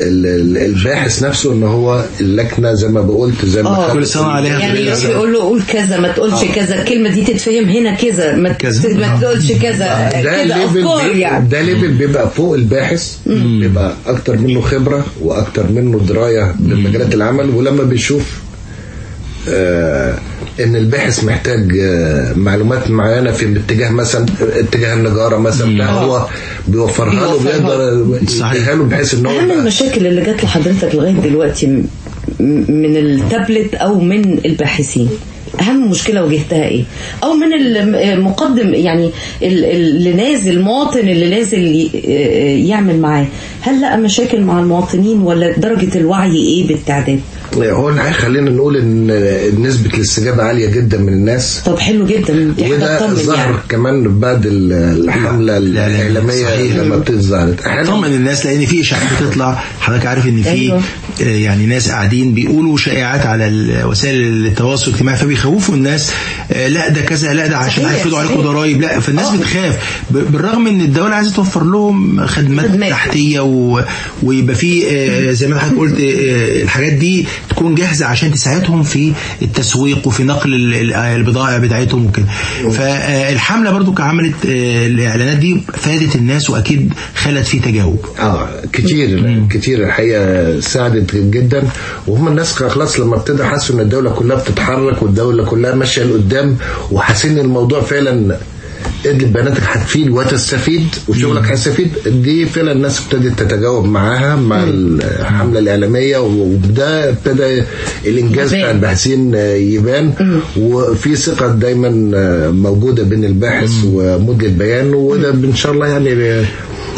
ال- ال- الباحث نفسه إن هو اللجنه زي ما بقولت زي ما آه خدت- كل سنة عليها يعني يقول له قول كذا ما تقولش كذا الكلمة دي تتفهم هنا كذا ما, كذا. ما تقولش كذا. ده بي- يعني. ده level بيبقى فوق الباحث بيبقى أكتر منه خبرة وأكتر منه دراية بمجالات العمل ولما بيشوف آه إن الباحث محتاج آه معلومات معينة في اتجاه مثلا اتجاه النجارة مثلا لا هو بيوفرها له. بيقدر. يديها له بحيث إن هو أهم المشاكل اللي جات لحضرتك لغاية دلوقتي من التابلت أو من الباحثين أهم مشكلة واجهتها إيه؟ أو من المقدم يعني ال- ال- اللي نازل المواطن اللي نازل ي- يعمل معاه. هل لقى مشاكل مع المواطنين ولا درجة الوعي إيه بالتعداد؟ هو الحقيقة خلينا نقول إن نسبة الاستجابة عالية جدا من الناس. طب حلو جدا. وده ظهر يعني. كمان بعد ال- الحملة الإعلامية. الإعلامية صحيح. لما بتظهرت أحيانا طمن الناس لأن في إشاعات بتطلع. حضرتك عارف إن في أيوة. آه، يعني ناس قاعدين بيقولوا شائعات على وسائل التواصل الاجتماعي فبيخوفوا الناس آه، لا ده كذا لا ده عشان هيفرضوا عليكم. ضرائب لا فالناس آه. بتخاف. بالرغم إن الدولة عايزة توفر لهم خدمات خدمات. تحتية و... ويبقى في آه، زي ما حضرتك قلت آه، الحاجات دي تكون جاهزة عشان تساعدهم في التسويق وفي نقل ال- ال- البضائع بتاعتهم وكده. فالحمله برضو عملت الإعلانات دي فادت الناس وأكيد خلت في تجاوب. آه كتير كتير. الحقيقة ساعدت جدا. وهم الناس خلاص لما ابتدى حسوا إن الدولة كلها بتتحرك والدولة كلها ماشية لقدام وحاسين إن الموضوع فعلا ادي بياناتك هتفيد وتستفيد وشغلك هيستفيد. دي فعلا الناس ابتدت تتجاوب معاها مع الحملة الإعلامية وده ابتدى الإنجاز. بتاع الباحثين يبان. وفي ثقة دايما موجودة بين الباحث ومدير البيان وده إن شاء الله يعني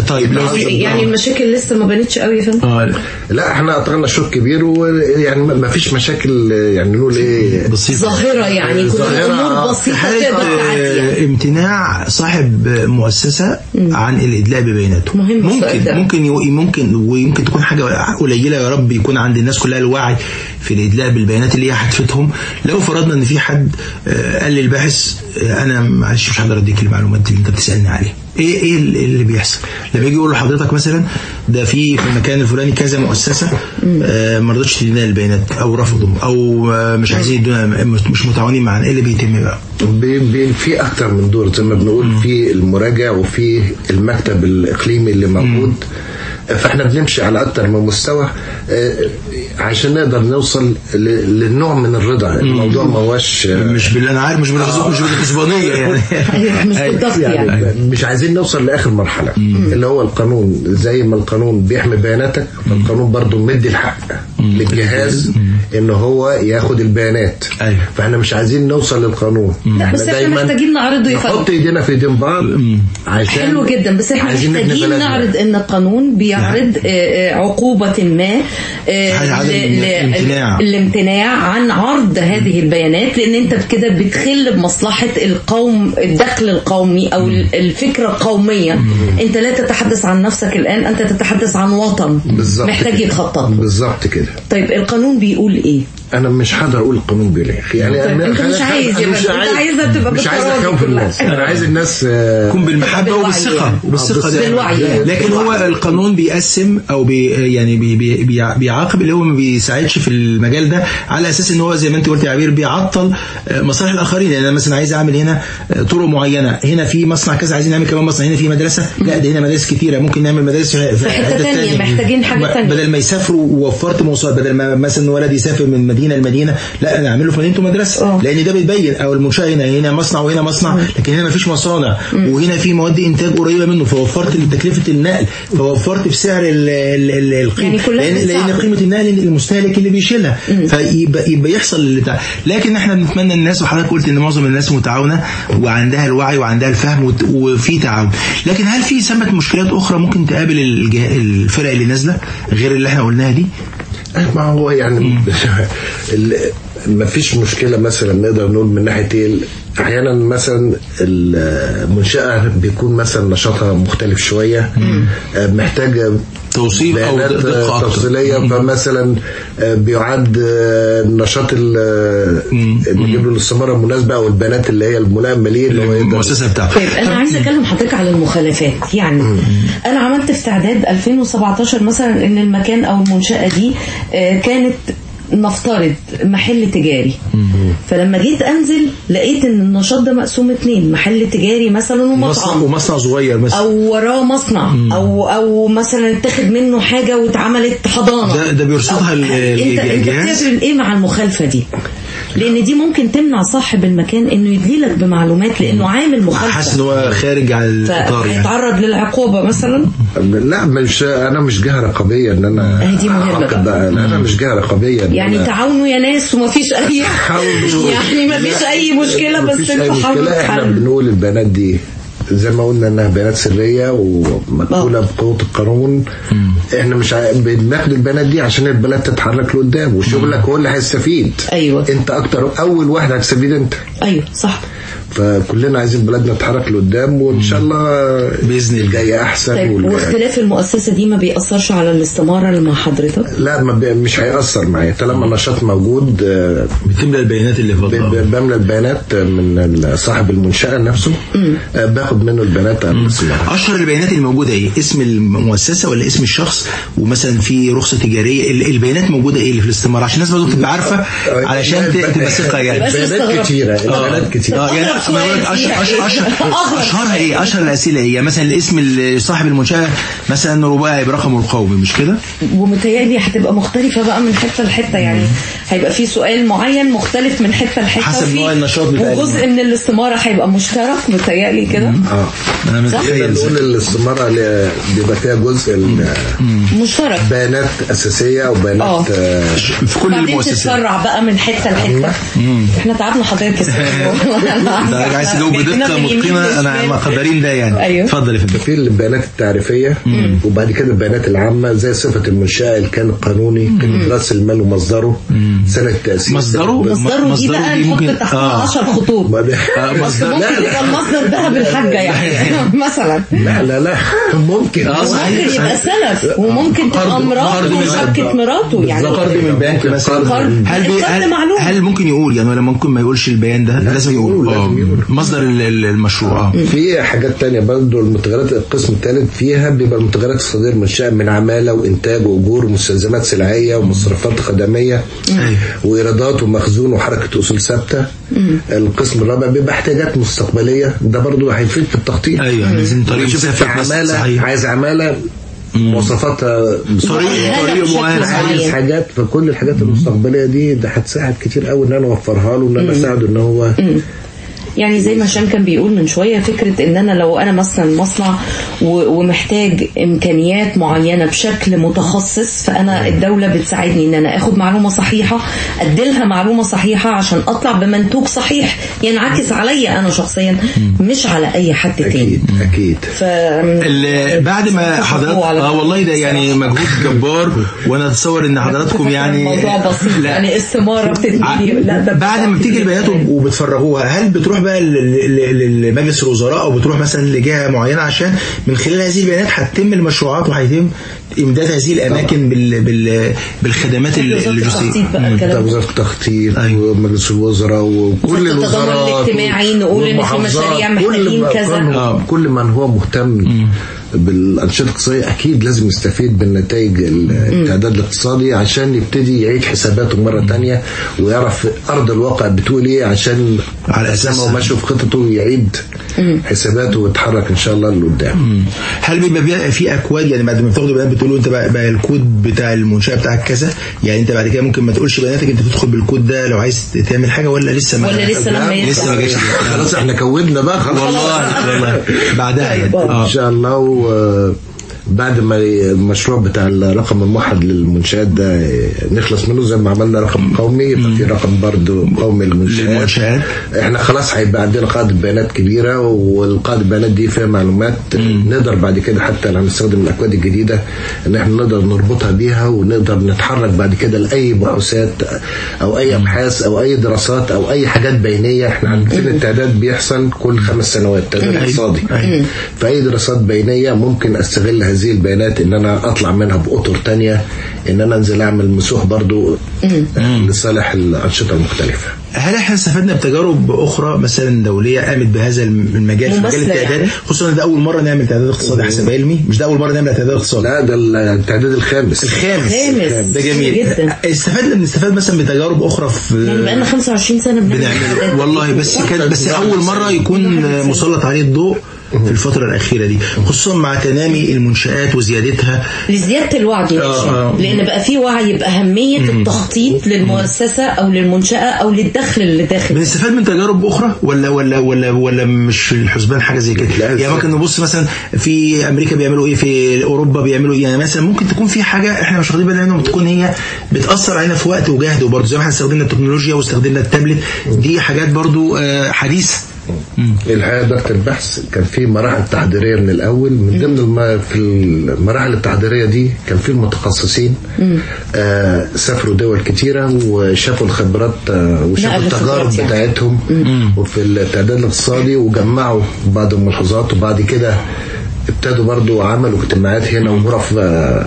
طيب لو يعني المشاكل لسه ما بانتش قوي يا فندم؟ آه لا إحنا قطعنا شوط كبير ويعني ما فيش مشاكل يعني نقول إيه. بسيطة. ظاهرة يعني كل بسيطة حالة تقدر تعدي آه، امتناع صاحب مؤسسة عن الإدلاء ببياناته. مهم ممكن. ممكن يو- ممكن ويمكن تكون حاجة قليلة يا رب يكون عند الناس كلها الوعي في الإدلاء بالبيانات اللي هي هتفيدهم. لو فرضنا إن في حد آه، قال للباحث آه، أنا معلش مش هقدر أديك المعلومات اللي أنت بتسألني عليها. إيه إيه اللي بيحصل؟ لما يجي يقول لحضرتك مثلا ده في في المكان الفلاني كذا مؤسسة آه ما رضتش تدينا البيانات أو رفضوا أو آه مش عايزين يدونا مش متعاونين معانا. إيه اللي بيتم بقى؟ بي بي في أكتر من دور زي ما بنقول في المراجع وفي المكتب الإقليمي اللي موجود. فإحنا بنمشي على أكتر من مستوى آه، عشان نقدر نوصل للنوع من الرضا. الموضوع ما هوش آه، مش بال أنا عارف مش بالغزو مش بالغصبانيه يعني. أيوة، مش بالضغط يعني. يعني مش عايزين نوصل لآخر مرحلة اللي هو القانون. زي ما القانون بيحمي بياناتك فالقانون برضو مدي الحق. للجهاز إن هو ياخد البيانات. أيوة. فإحنا مش عايزين نوصل للقانون. لا، بس دايماً محتاجين نعرضه يا نحط. إيدينا في ايدين بعض عشان حلو جدا. بس إحنا محتاجين. نعرض إن القانون بيعرض آه، آه، عقوبة ما آه، الامتناع. الامتناع عن عرض هذه البيانات لأن أنت كده بتخل بمصلحة القوم الدخل القومي أو الفكرة القومية. أنت لا تتحدث عن نفسك الآن أنت تتحدث عن وطن. بالظبط محتاج. يتخطط. بالظبط كده. طيب القانون بيقول إيه؟ أنا مش هقدر أقول القانون بيقول إيه يعني أنا- أنت مش عايز مش عايزها تبقى مش عايز اخوف. الناس. أنا عايز الناس آه، يكون بالمحبة وبالثقة. وبالثقه دي. بالوعي. يعني. لكن هو القانون بيقسم أو بي يعني بي بي بي- بيعاقب اللي هو ما بيساعدش في المجال ده على أساس إن هو زي ما أنت قلت يا عبير بيعطل آه، مصالح الآخرين. يعني أنا مثلا عايز أعمل هنا آه، طرق معينة. هنا في مصنع كذا عايزين نعمل كمان مصنع. هنا في مدرسة. لا ده هنا مدارس كتيرة. ممكن نعمل مدارس في حتة تانية، محتاجين حاجة ما- تانية. بدل ما يسافروا ووفرت مواصلات بدل ما مثلا ولد يسافر من مدينة لمدينة. لا أنا اعمله في مدينته مدرسة. آه. لأن ده بيبين. أو المنشاه هنا هنا مصنع وهنا مصنع. لكن هنا مفيش مصانع. وهنا في مواد إنتاج قريبة منه. فوفرت تكلفة النقل. فوفرت في سعر ال- ال- ال- القيمة. يعني لأن بتساعد. قيمة النقل المستهلك اللي بيشيلها. فيبقى يبقى يحصل اللي بتاع. لكن إحنا بنتمنى الناس وحضرتك قلت إن معظم الناس متعاونة وعندها الوعي وعندها الفهم وفي تعاون. لكن هل في ثمه مشكلات أخرى ممكن تقابل الفرق اللي نازلة؟ غير اللي إحنا قلناها دي؟ ما هو يعني ال- ما فيش مشكلة مثلا نقدر نقول من ناحية إيه أحيانا مثلا المنشأة بيكون مثلا نشاطها مختلف شوية. آه، محتاجه توصيل دقة أكتر. تفصيلية. فمثلا آه، بيعد آه، نشاط ال- نجيب له الاستماره المناسبة أو البيانات اللي هي الملائمة ليه اللي هو المؤسسة بتاعته. طيب أنا عايزة أكلم حضرتك على المخالفات. يعني أنا عملت استعداد 2017 مثلا إن المكان أو المنشأة دي كانت نفترض محل تجاري. فلما جيت أنزل لقيت إن النشاط ده مقسوم اتنين محل تجاري مثلا ومطعم. ومصنع صغير مثلا. أو وراه مصنع أو أو مثلا اتخذ منه حاجة واتعملت حضانة. ده- ده بيرصدها أو- ال- ال- أنت الجهاز؟ بتعمل إيه مع المخالفة دي؟ لأن دي ممكن تمنع صاحب المكان إنه يدليلك بمعلومات لأنه عامل حاسس إن مخالفه هو خارج على الإطار يعني فهيتعرض للعقوبة مثلا لا مش أنا مش جهة رقابية إن أنا أهي دي أعاقب بقى. أنا مش جهة رقابية يعني تعاونوا يا ناس ومفيش أي. يعني مفيش أي مشكلة بس أنتوا حاولوا مشكلة. إحنا بنقول البيانات دي زي ما قلنا إنها بيانات سرية ومدخولة آه. بقوه القانون. إحنا مش بناخد البيانات دي عشان البلد تتحرك لقدام وشغلك هو اللي هيستفيد. أيوة. أنت أكتر أول واحد هتستفيد أنت. أيوه صح. فكلنا عايزين بلدنا تتحرك لقدام وإن شاء الله بإذن الله. الجاي أحسن طيب واختلاف المؤسسة دي ما بيأثرش على الاستمارة اللي مع حضرتك؟ لا ما بي... مش هيأثر معايا. طالما النشاط موجود آه، بتملى البيانات اللي فاضلة. ب- بملى البيانات من صاحب المنشأة نفسه. آه، باخد منه البيانات أشهر البيانات اللي موجودة إيه؟ اسم المؤسسة ولا اسم الشخص؟ ومثلا في رخصة تجارية ال- البيانات موجودة إيه اللي في الاستمارة؟ عشان الناس برضه تبقى عارفة علشان ت- تبقى ثقة يعني. البيانات آه البيانات كتيرة. آه يعني اشهر إيه؟ أشهرها إيه؟ أشهر الأسئلة إيه يعني مثلا الاسم ال- صاحب المنشاه مثلا رباعي برقمه القومي مش كده؟ ومتهيألي هتبقى مختلفة بقى من حتة لحتة يعني هيبقى في سؤال معين مختلف من حتة لحتة حسب نوع النشاط بتاع وجزء من الاستمارة هيبقى مشترك متهيألي كده. آه. أنا متخيل نقول الاستمارة اللي بيبقى فيها جزء مشترك. بيانات أساسية آه. وبيانات آه، في كل المؤسسات. تتسرع بقى من حتة لحتة. إحنا تعبنا حضرتك يا أنت عايز تجاوب بدقة متقنه أنا مقدرين ده يعني. أيوه. اتفضل يا فندم. في البيانات التعريفية وبعد كده البيانات العامة زي صفة المنشأة الكان القانوني رأس المال ومصدره سنة تأسيس. مصدره؟ مصدره دي بقى دي نحط ممكن- تحتها آه. 10 خطوط. ما ده- آه، مصدر ممكن لا، لا. يبقى المصدر ذهب الحاجة يعني. مثلا. لا لا لا. ممكن. آه، صحيح. ممكن يبقى سلف وممكن تبقى قرض- مراته قرض من وشبكة مراته يعني. قرض من البنك مثلا. قرض. هل هل, ممكن يقول يعني ولا ممكن ما يقولش البيان ده؟ لازم يقول. آه،. مصدر ال- ال- المشروع آه. في حاجات تانية برضه المتغيرات القسم الثالث فيها بيبقى المتغيرات الصادرة منشأة من عمالة وإنتاج وأجور ومستلزمات سلعية ومصروفات خدمية أيوة. وإيرادات ومخزون وحركة أصول ثابتة. القسم الرابع بيبقى احتياجات مستقبلية. ده برضه هيفيد في التخطيط. أيوه لازم طريق مسافر عمالة عايز عمالة طريق طريق مؤهل معين. عايز حاجات فكل الحاجات المستقبلية دي ده هتساعد كتير قوي إن أنا أوفرها له إن أنا أساعده إن هو يعني زي ما هشام كان بيقول من شوية فكرة إن أنا لو أنا مثلا مصنع ومحتاج إمكانيات معينة بشكل متخصص فأنا الدولة بتساعدني إن أنا آخد معلومة صحيحة اديلها معلومة صحيحة عشان أطلع بمنتوج صحيح ينعكس عليا أنا شخصيا مش على أي حد تاني. أكيد أكيد. ف بعد ما حضرتك آه والله ده يعني مجهود جبار وأنا أتصور إن حضراتكم يعني الموضوع بسيط. يعني استمارة بتدي لا بعد ما بتيجي البيانات وب- وبتفرغوها هل بتروح بقى لمجلس الوزراء أو بتروح مثلا لجهة معينة عشان من خلال هذه البيانات هتتم المشروعات وهيتم إمداد هذه الأماكن بال بال بالخدمات اللوجستية. وزارة التخطيط أيوة. ومجلس الوزراء وكل الوزارات الاجتماعي نقول إن في مشاريع محتاجين كذا. كل-. كل من هو مهتم بالأنشطة الاقتصادية أكيد لازم يستفيد بالنتائج التعداد الاقتصادي عشان يبتدي يعيد حساباته مرة تانية ويعرف أرض الواقع بتقول إيه عشان على أساس- ما هو ماشي في خطته يعيد حساباته ويتحرك إن شاء الله لقدام. هل بيبقى بي- في أكواد؟ يعني بعد ما بتاخدوا بيانات بتقولوا أنت بقى, بقى الكود بتاع المنشاه بتاعك كذا يعني أنت بعد كده ممكن ما تقولش بياناتك أنت تدخل بالكود ده لو عايز تعمل حاجة ولا لسه ما ولا لسه لما. لسه ما جاش خلاص إحنا كودنا بقى خلاص. والله والله بعدها يعني إن شاء الله. و بعد ما المشروع بتاع الرقم الموحد للمنشآت ده نخلص منه زي ما عملنا رقم قومي يبقى في رقم برضه قومي للمنشآت. إحنا خلاص هيبقى عندنا قاعدة بيانات كبيرة والقاعدة البيانات دي فيها معلومات نقدر بعد كده حتى لما نستخدم الأكواد الجديدة إن إحنا نقدر نربطها بيها ونقدر نتحرك بعد كده لأي بحوثات أو أي أبحاث أو أي دراسات أو أي حاجات بينية إحنا عندنا التعداد بيحصل كل خمس سنوات تعداد اقتصادي. أيوة. فأي دراسات بينية ممكن استغل هذه البيانات ان أنا أطلع منها بأطر تانية إن أنا أنزل أعمل مسوح برضو لصالح الأنشطة المختلفة. هل إحنا استفدنا بتجارب أخرى مثلا دولية قامت بهذا المجال في مجال مماثلة التعداد؟ يعني. خصوصا إن ده أول مرة نعمل تعداد اقتصادي حسب علمي مش ده أول مرة نعمل تعداد اقتصادي. لا ده التعداد الخامس. الخامس. خامس. ده جميل. جدا. استفدنا بنستفاد مثلا بتجارب أخرى في يعني بقالنا 25 سنة بنعمل. والله بس كان بس أول مرة يكون مسلط عليه الضوء في الفترة الأخيرة دي خصوصا مع تنامي المنشآت وزيادتها. لزيادة الوعي آه،. آه. لأن بقى في وعي باهميه التخطيط للمؤسسة أو للمنشأة أو للدخل اللي داخل. بنستفاد من تجارب أخرى ولا ولا ولا ولا مش في الحسبان حاجة زي كده؟ يعني ممكن نبص مثلا في أمريكا بيعملوا إيه في أوروبا بيعملوا إيه؟ يعني مثلا ممكن تكون في حاجة إحنا مش واخدين بالنا منها تكون هي بتأثر علينا في وقت وجهد. وبرضه زي ما إحنا استخدمنا التكنولوجيا واستخدمنا التابلت دي حاجات برضه آه، حديثة. الحقيقة اداره البحث كان في مراحل تحضيرية من الأول. من ضمن الم... في المراحل التحضيرية دي كان في المتخصصين آه سافروا دول كتيرة وشافوا الخبرات آه وشافوا التجارب يعني. بتاعتهم. وفي التعداد الاقتصادي وجمعوا بعض الملحوظات. وبعد كده ابتدوا برضو عملوا اجتماعات هنا وغرف آه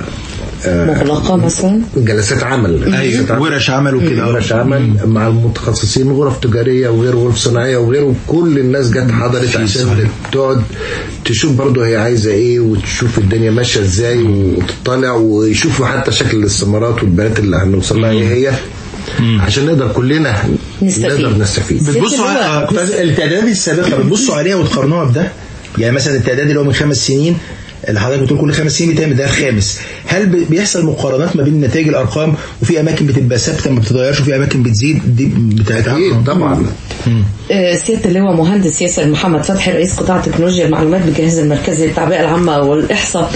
مغلقة مثلا؟ جلسات عمل. أيوه عمل. ورش عمل وكده. ورش عمل مع المتخصصين غرف تجارية وغير غرف صناعية وغيره كل الناس جت حضرت عشان تقعد تشوف برضه هي عايزة إيه وتشوف الدنيا ماشية إزاي وتطلع ويشوفوا حتى شكل الاستثمارات والبيانات اللي هنوصل لها إيه هي عشان نقدر كلنا نستفيد. نقدر نستفيد. بتبصوا على آه، التعدادات السابقة بتبصوا عليها وتقارنوها بده؟ يعني مثلا التعداد اللي هو من خمس سنين اللي حضرتك بتقول كل خمس سنين بيتعمل ده الخامس هل بي- بيحصل مقارنات ما بين نتائج الأرقام وفي أماكن بتبقى ثابتة ما بتتغيرش وفي أماكن بتزيد؟ دي بتاعتها. أكيد طبعا. آه، سيادة اللواء مهندس ياسر محمد فتحي رئيس قطاع تكنولوجيا المعلومات بالجهاز المركزي للتعبئة العامة والإحصاء.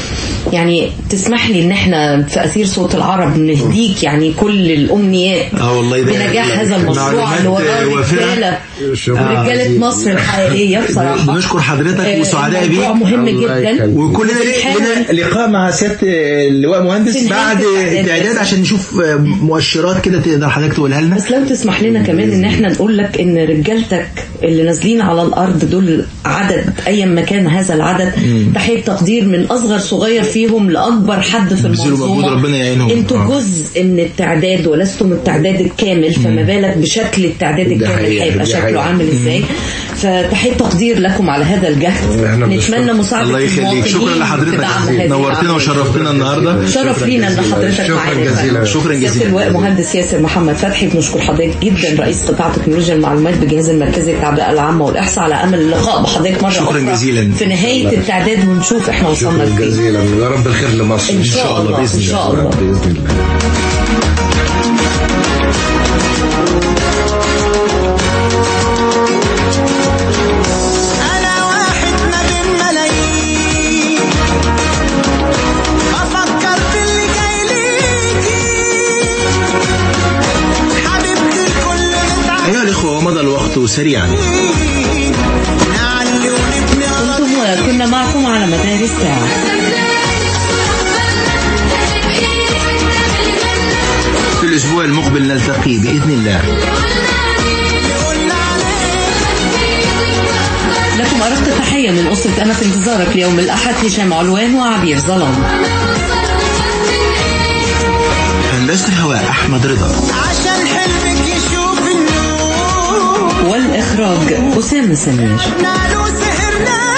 يعني تسمح لي إن إحنا في أثير صوت العرب نهديك يعني كل الأمنيات آه والله ده بنجاح هذا المشروع اللي وراه. رجالة. رجاله مصر الحقيقية بصراحة. بنشكر حضرتك آه، وسعداء بيك. مهم جدا. وكلنا بنحاول- لنا لقاء مع سيادة اللواء مهندس بعد التعداد. عشان نشوف آه، مؤشرات كده تقدر حضرتك تقولها لنا بس لو تسمح لنا كمان إن إحنا نقول لك إن رجالتك اللي نازلين على الأرض دول عدد ايا ما كان هذا العدد تحية تقدير من أصغر صغير فيهم لأكبر حد في المنظومة ربنا يعينهم. أنتوا آه. جزء من التعداد ولستم التعداد الكامل فما بالك بشكل التعداد الكامل هيبقى شكله. عامل إزاي فتحية تقدير لكم على هذا الجهد. نتمنى مساعدة الله يخليك. شكرا لحضرتك نورتنا. وشرفتنا النهارده. شرف لينا إن حضرتك شكراً معانا جزيلاً. شكراً سيادة جزيلاً. اللواء مهندس ياسر محمد فتحي بنشكر حضرتك جدا. رئيس قطاع تكنولوجيا المعلومات بالجهاز المركزي للتعبئه العامة والإحصاء على أمل اللقاء. بحضرتك مرة شكراً أخرى جزيلاً. في نهاية التعداد ونشوف إحنا وصلنا شكرا لفين. جزيلا. يا رب الخير لمصر. إن شاء الله، بإذن الله. الله. بإذن الله. سريعا. كنتم كنا معكم على مدار الساعة. في الأسبوع المقبل نلتقي بإذن الله. لكم أردت تحية من أسرة أنا في انتظارك ليوم الأحد هشام علوان وعبير ظلام. هندسة الهواء أحمد رضا. يشوف النور والإخراج أسامة سمير نالو سهرنا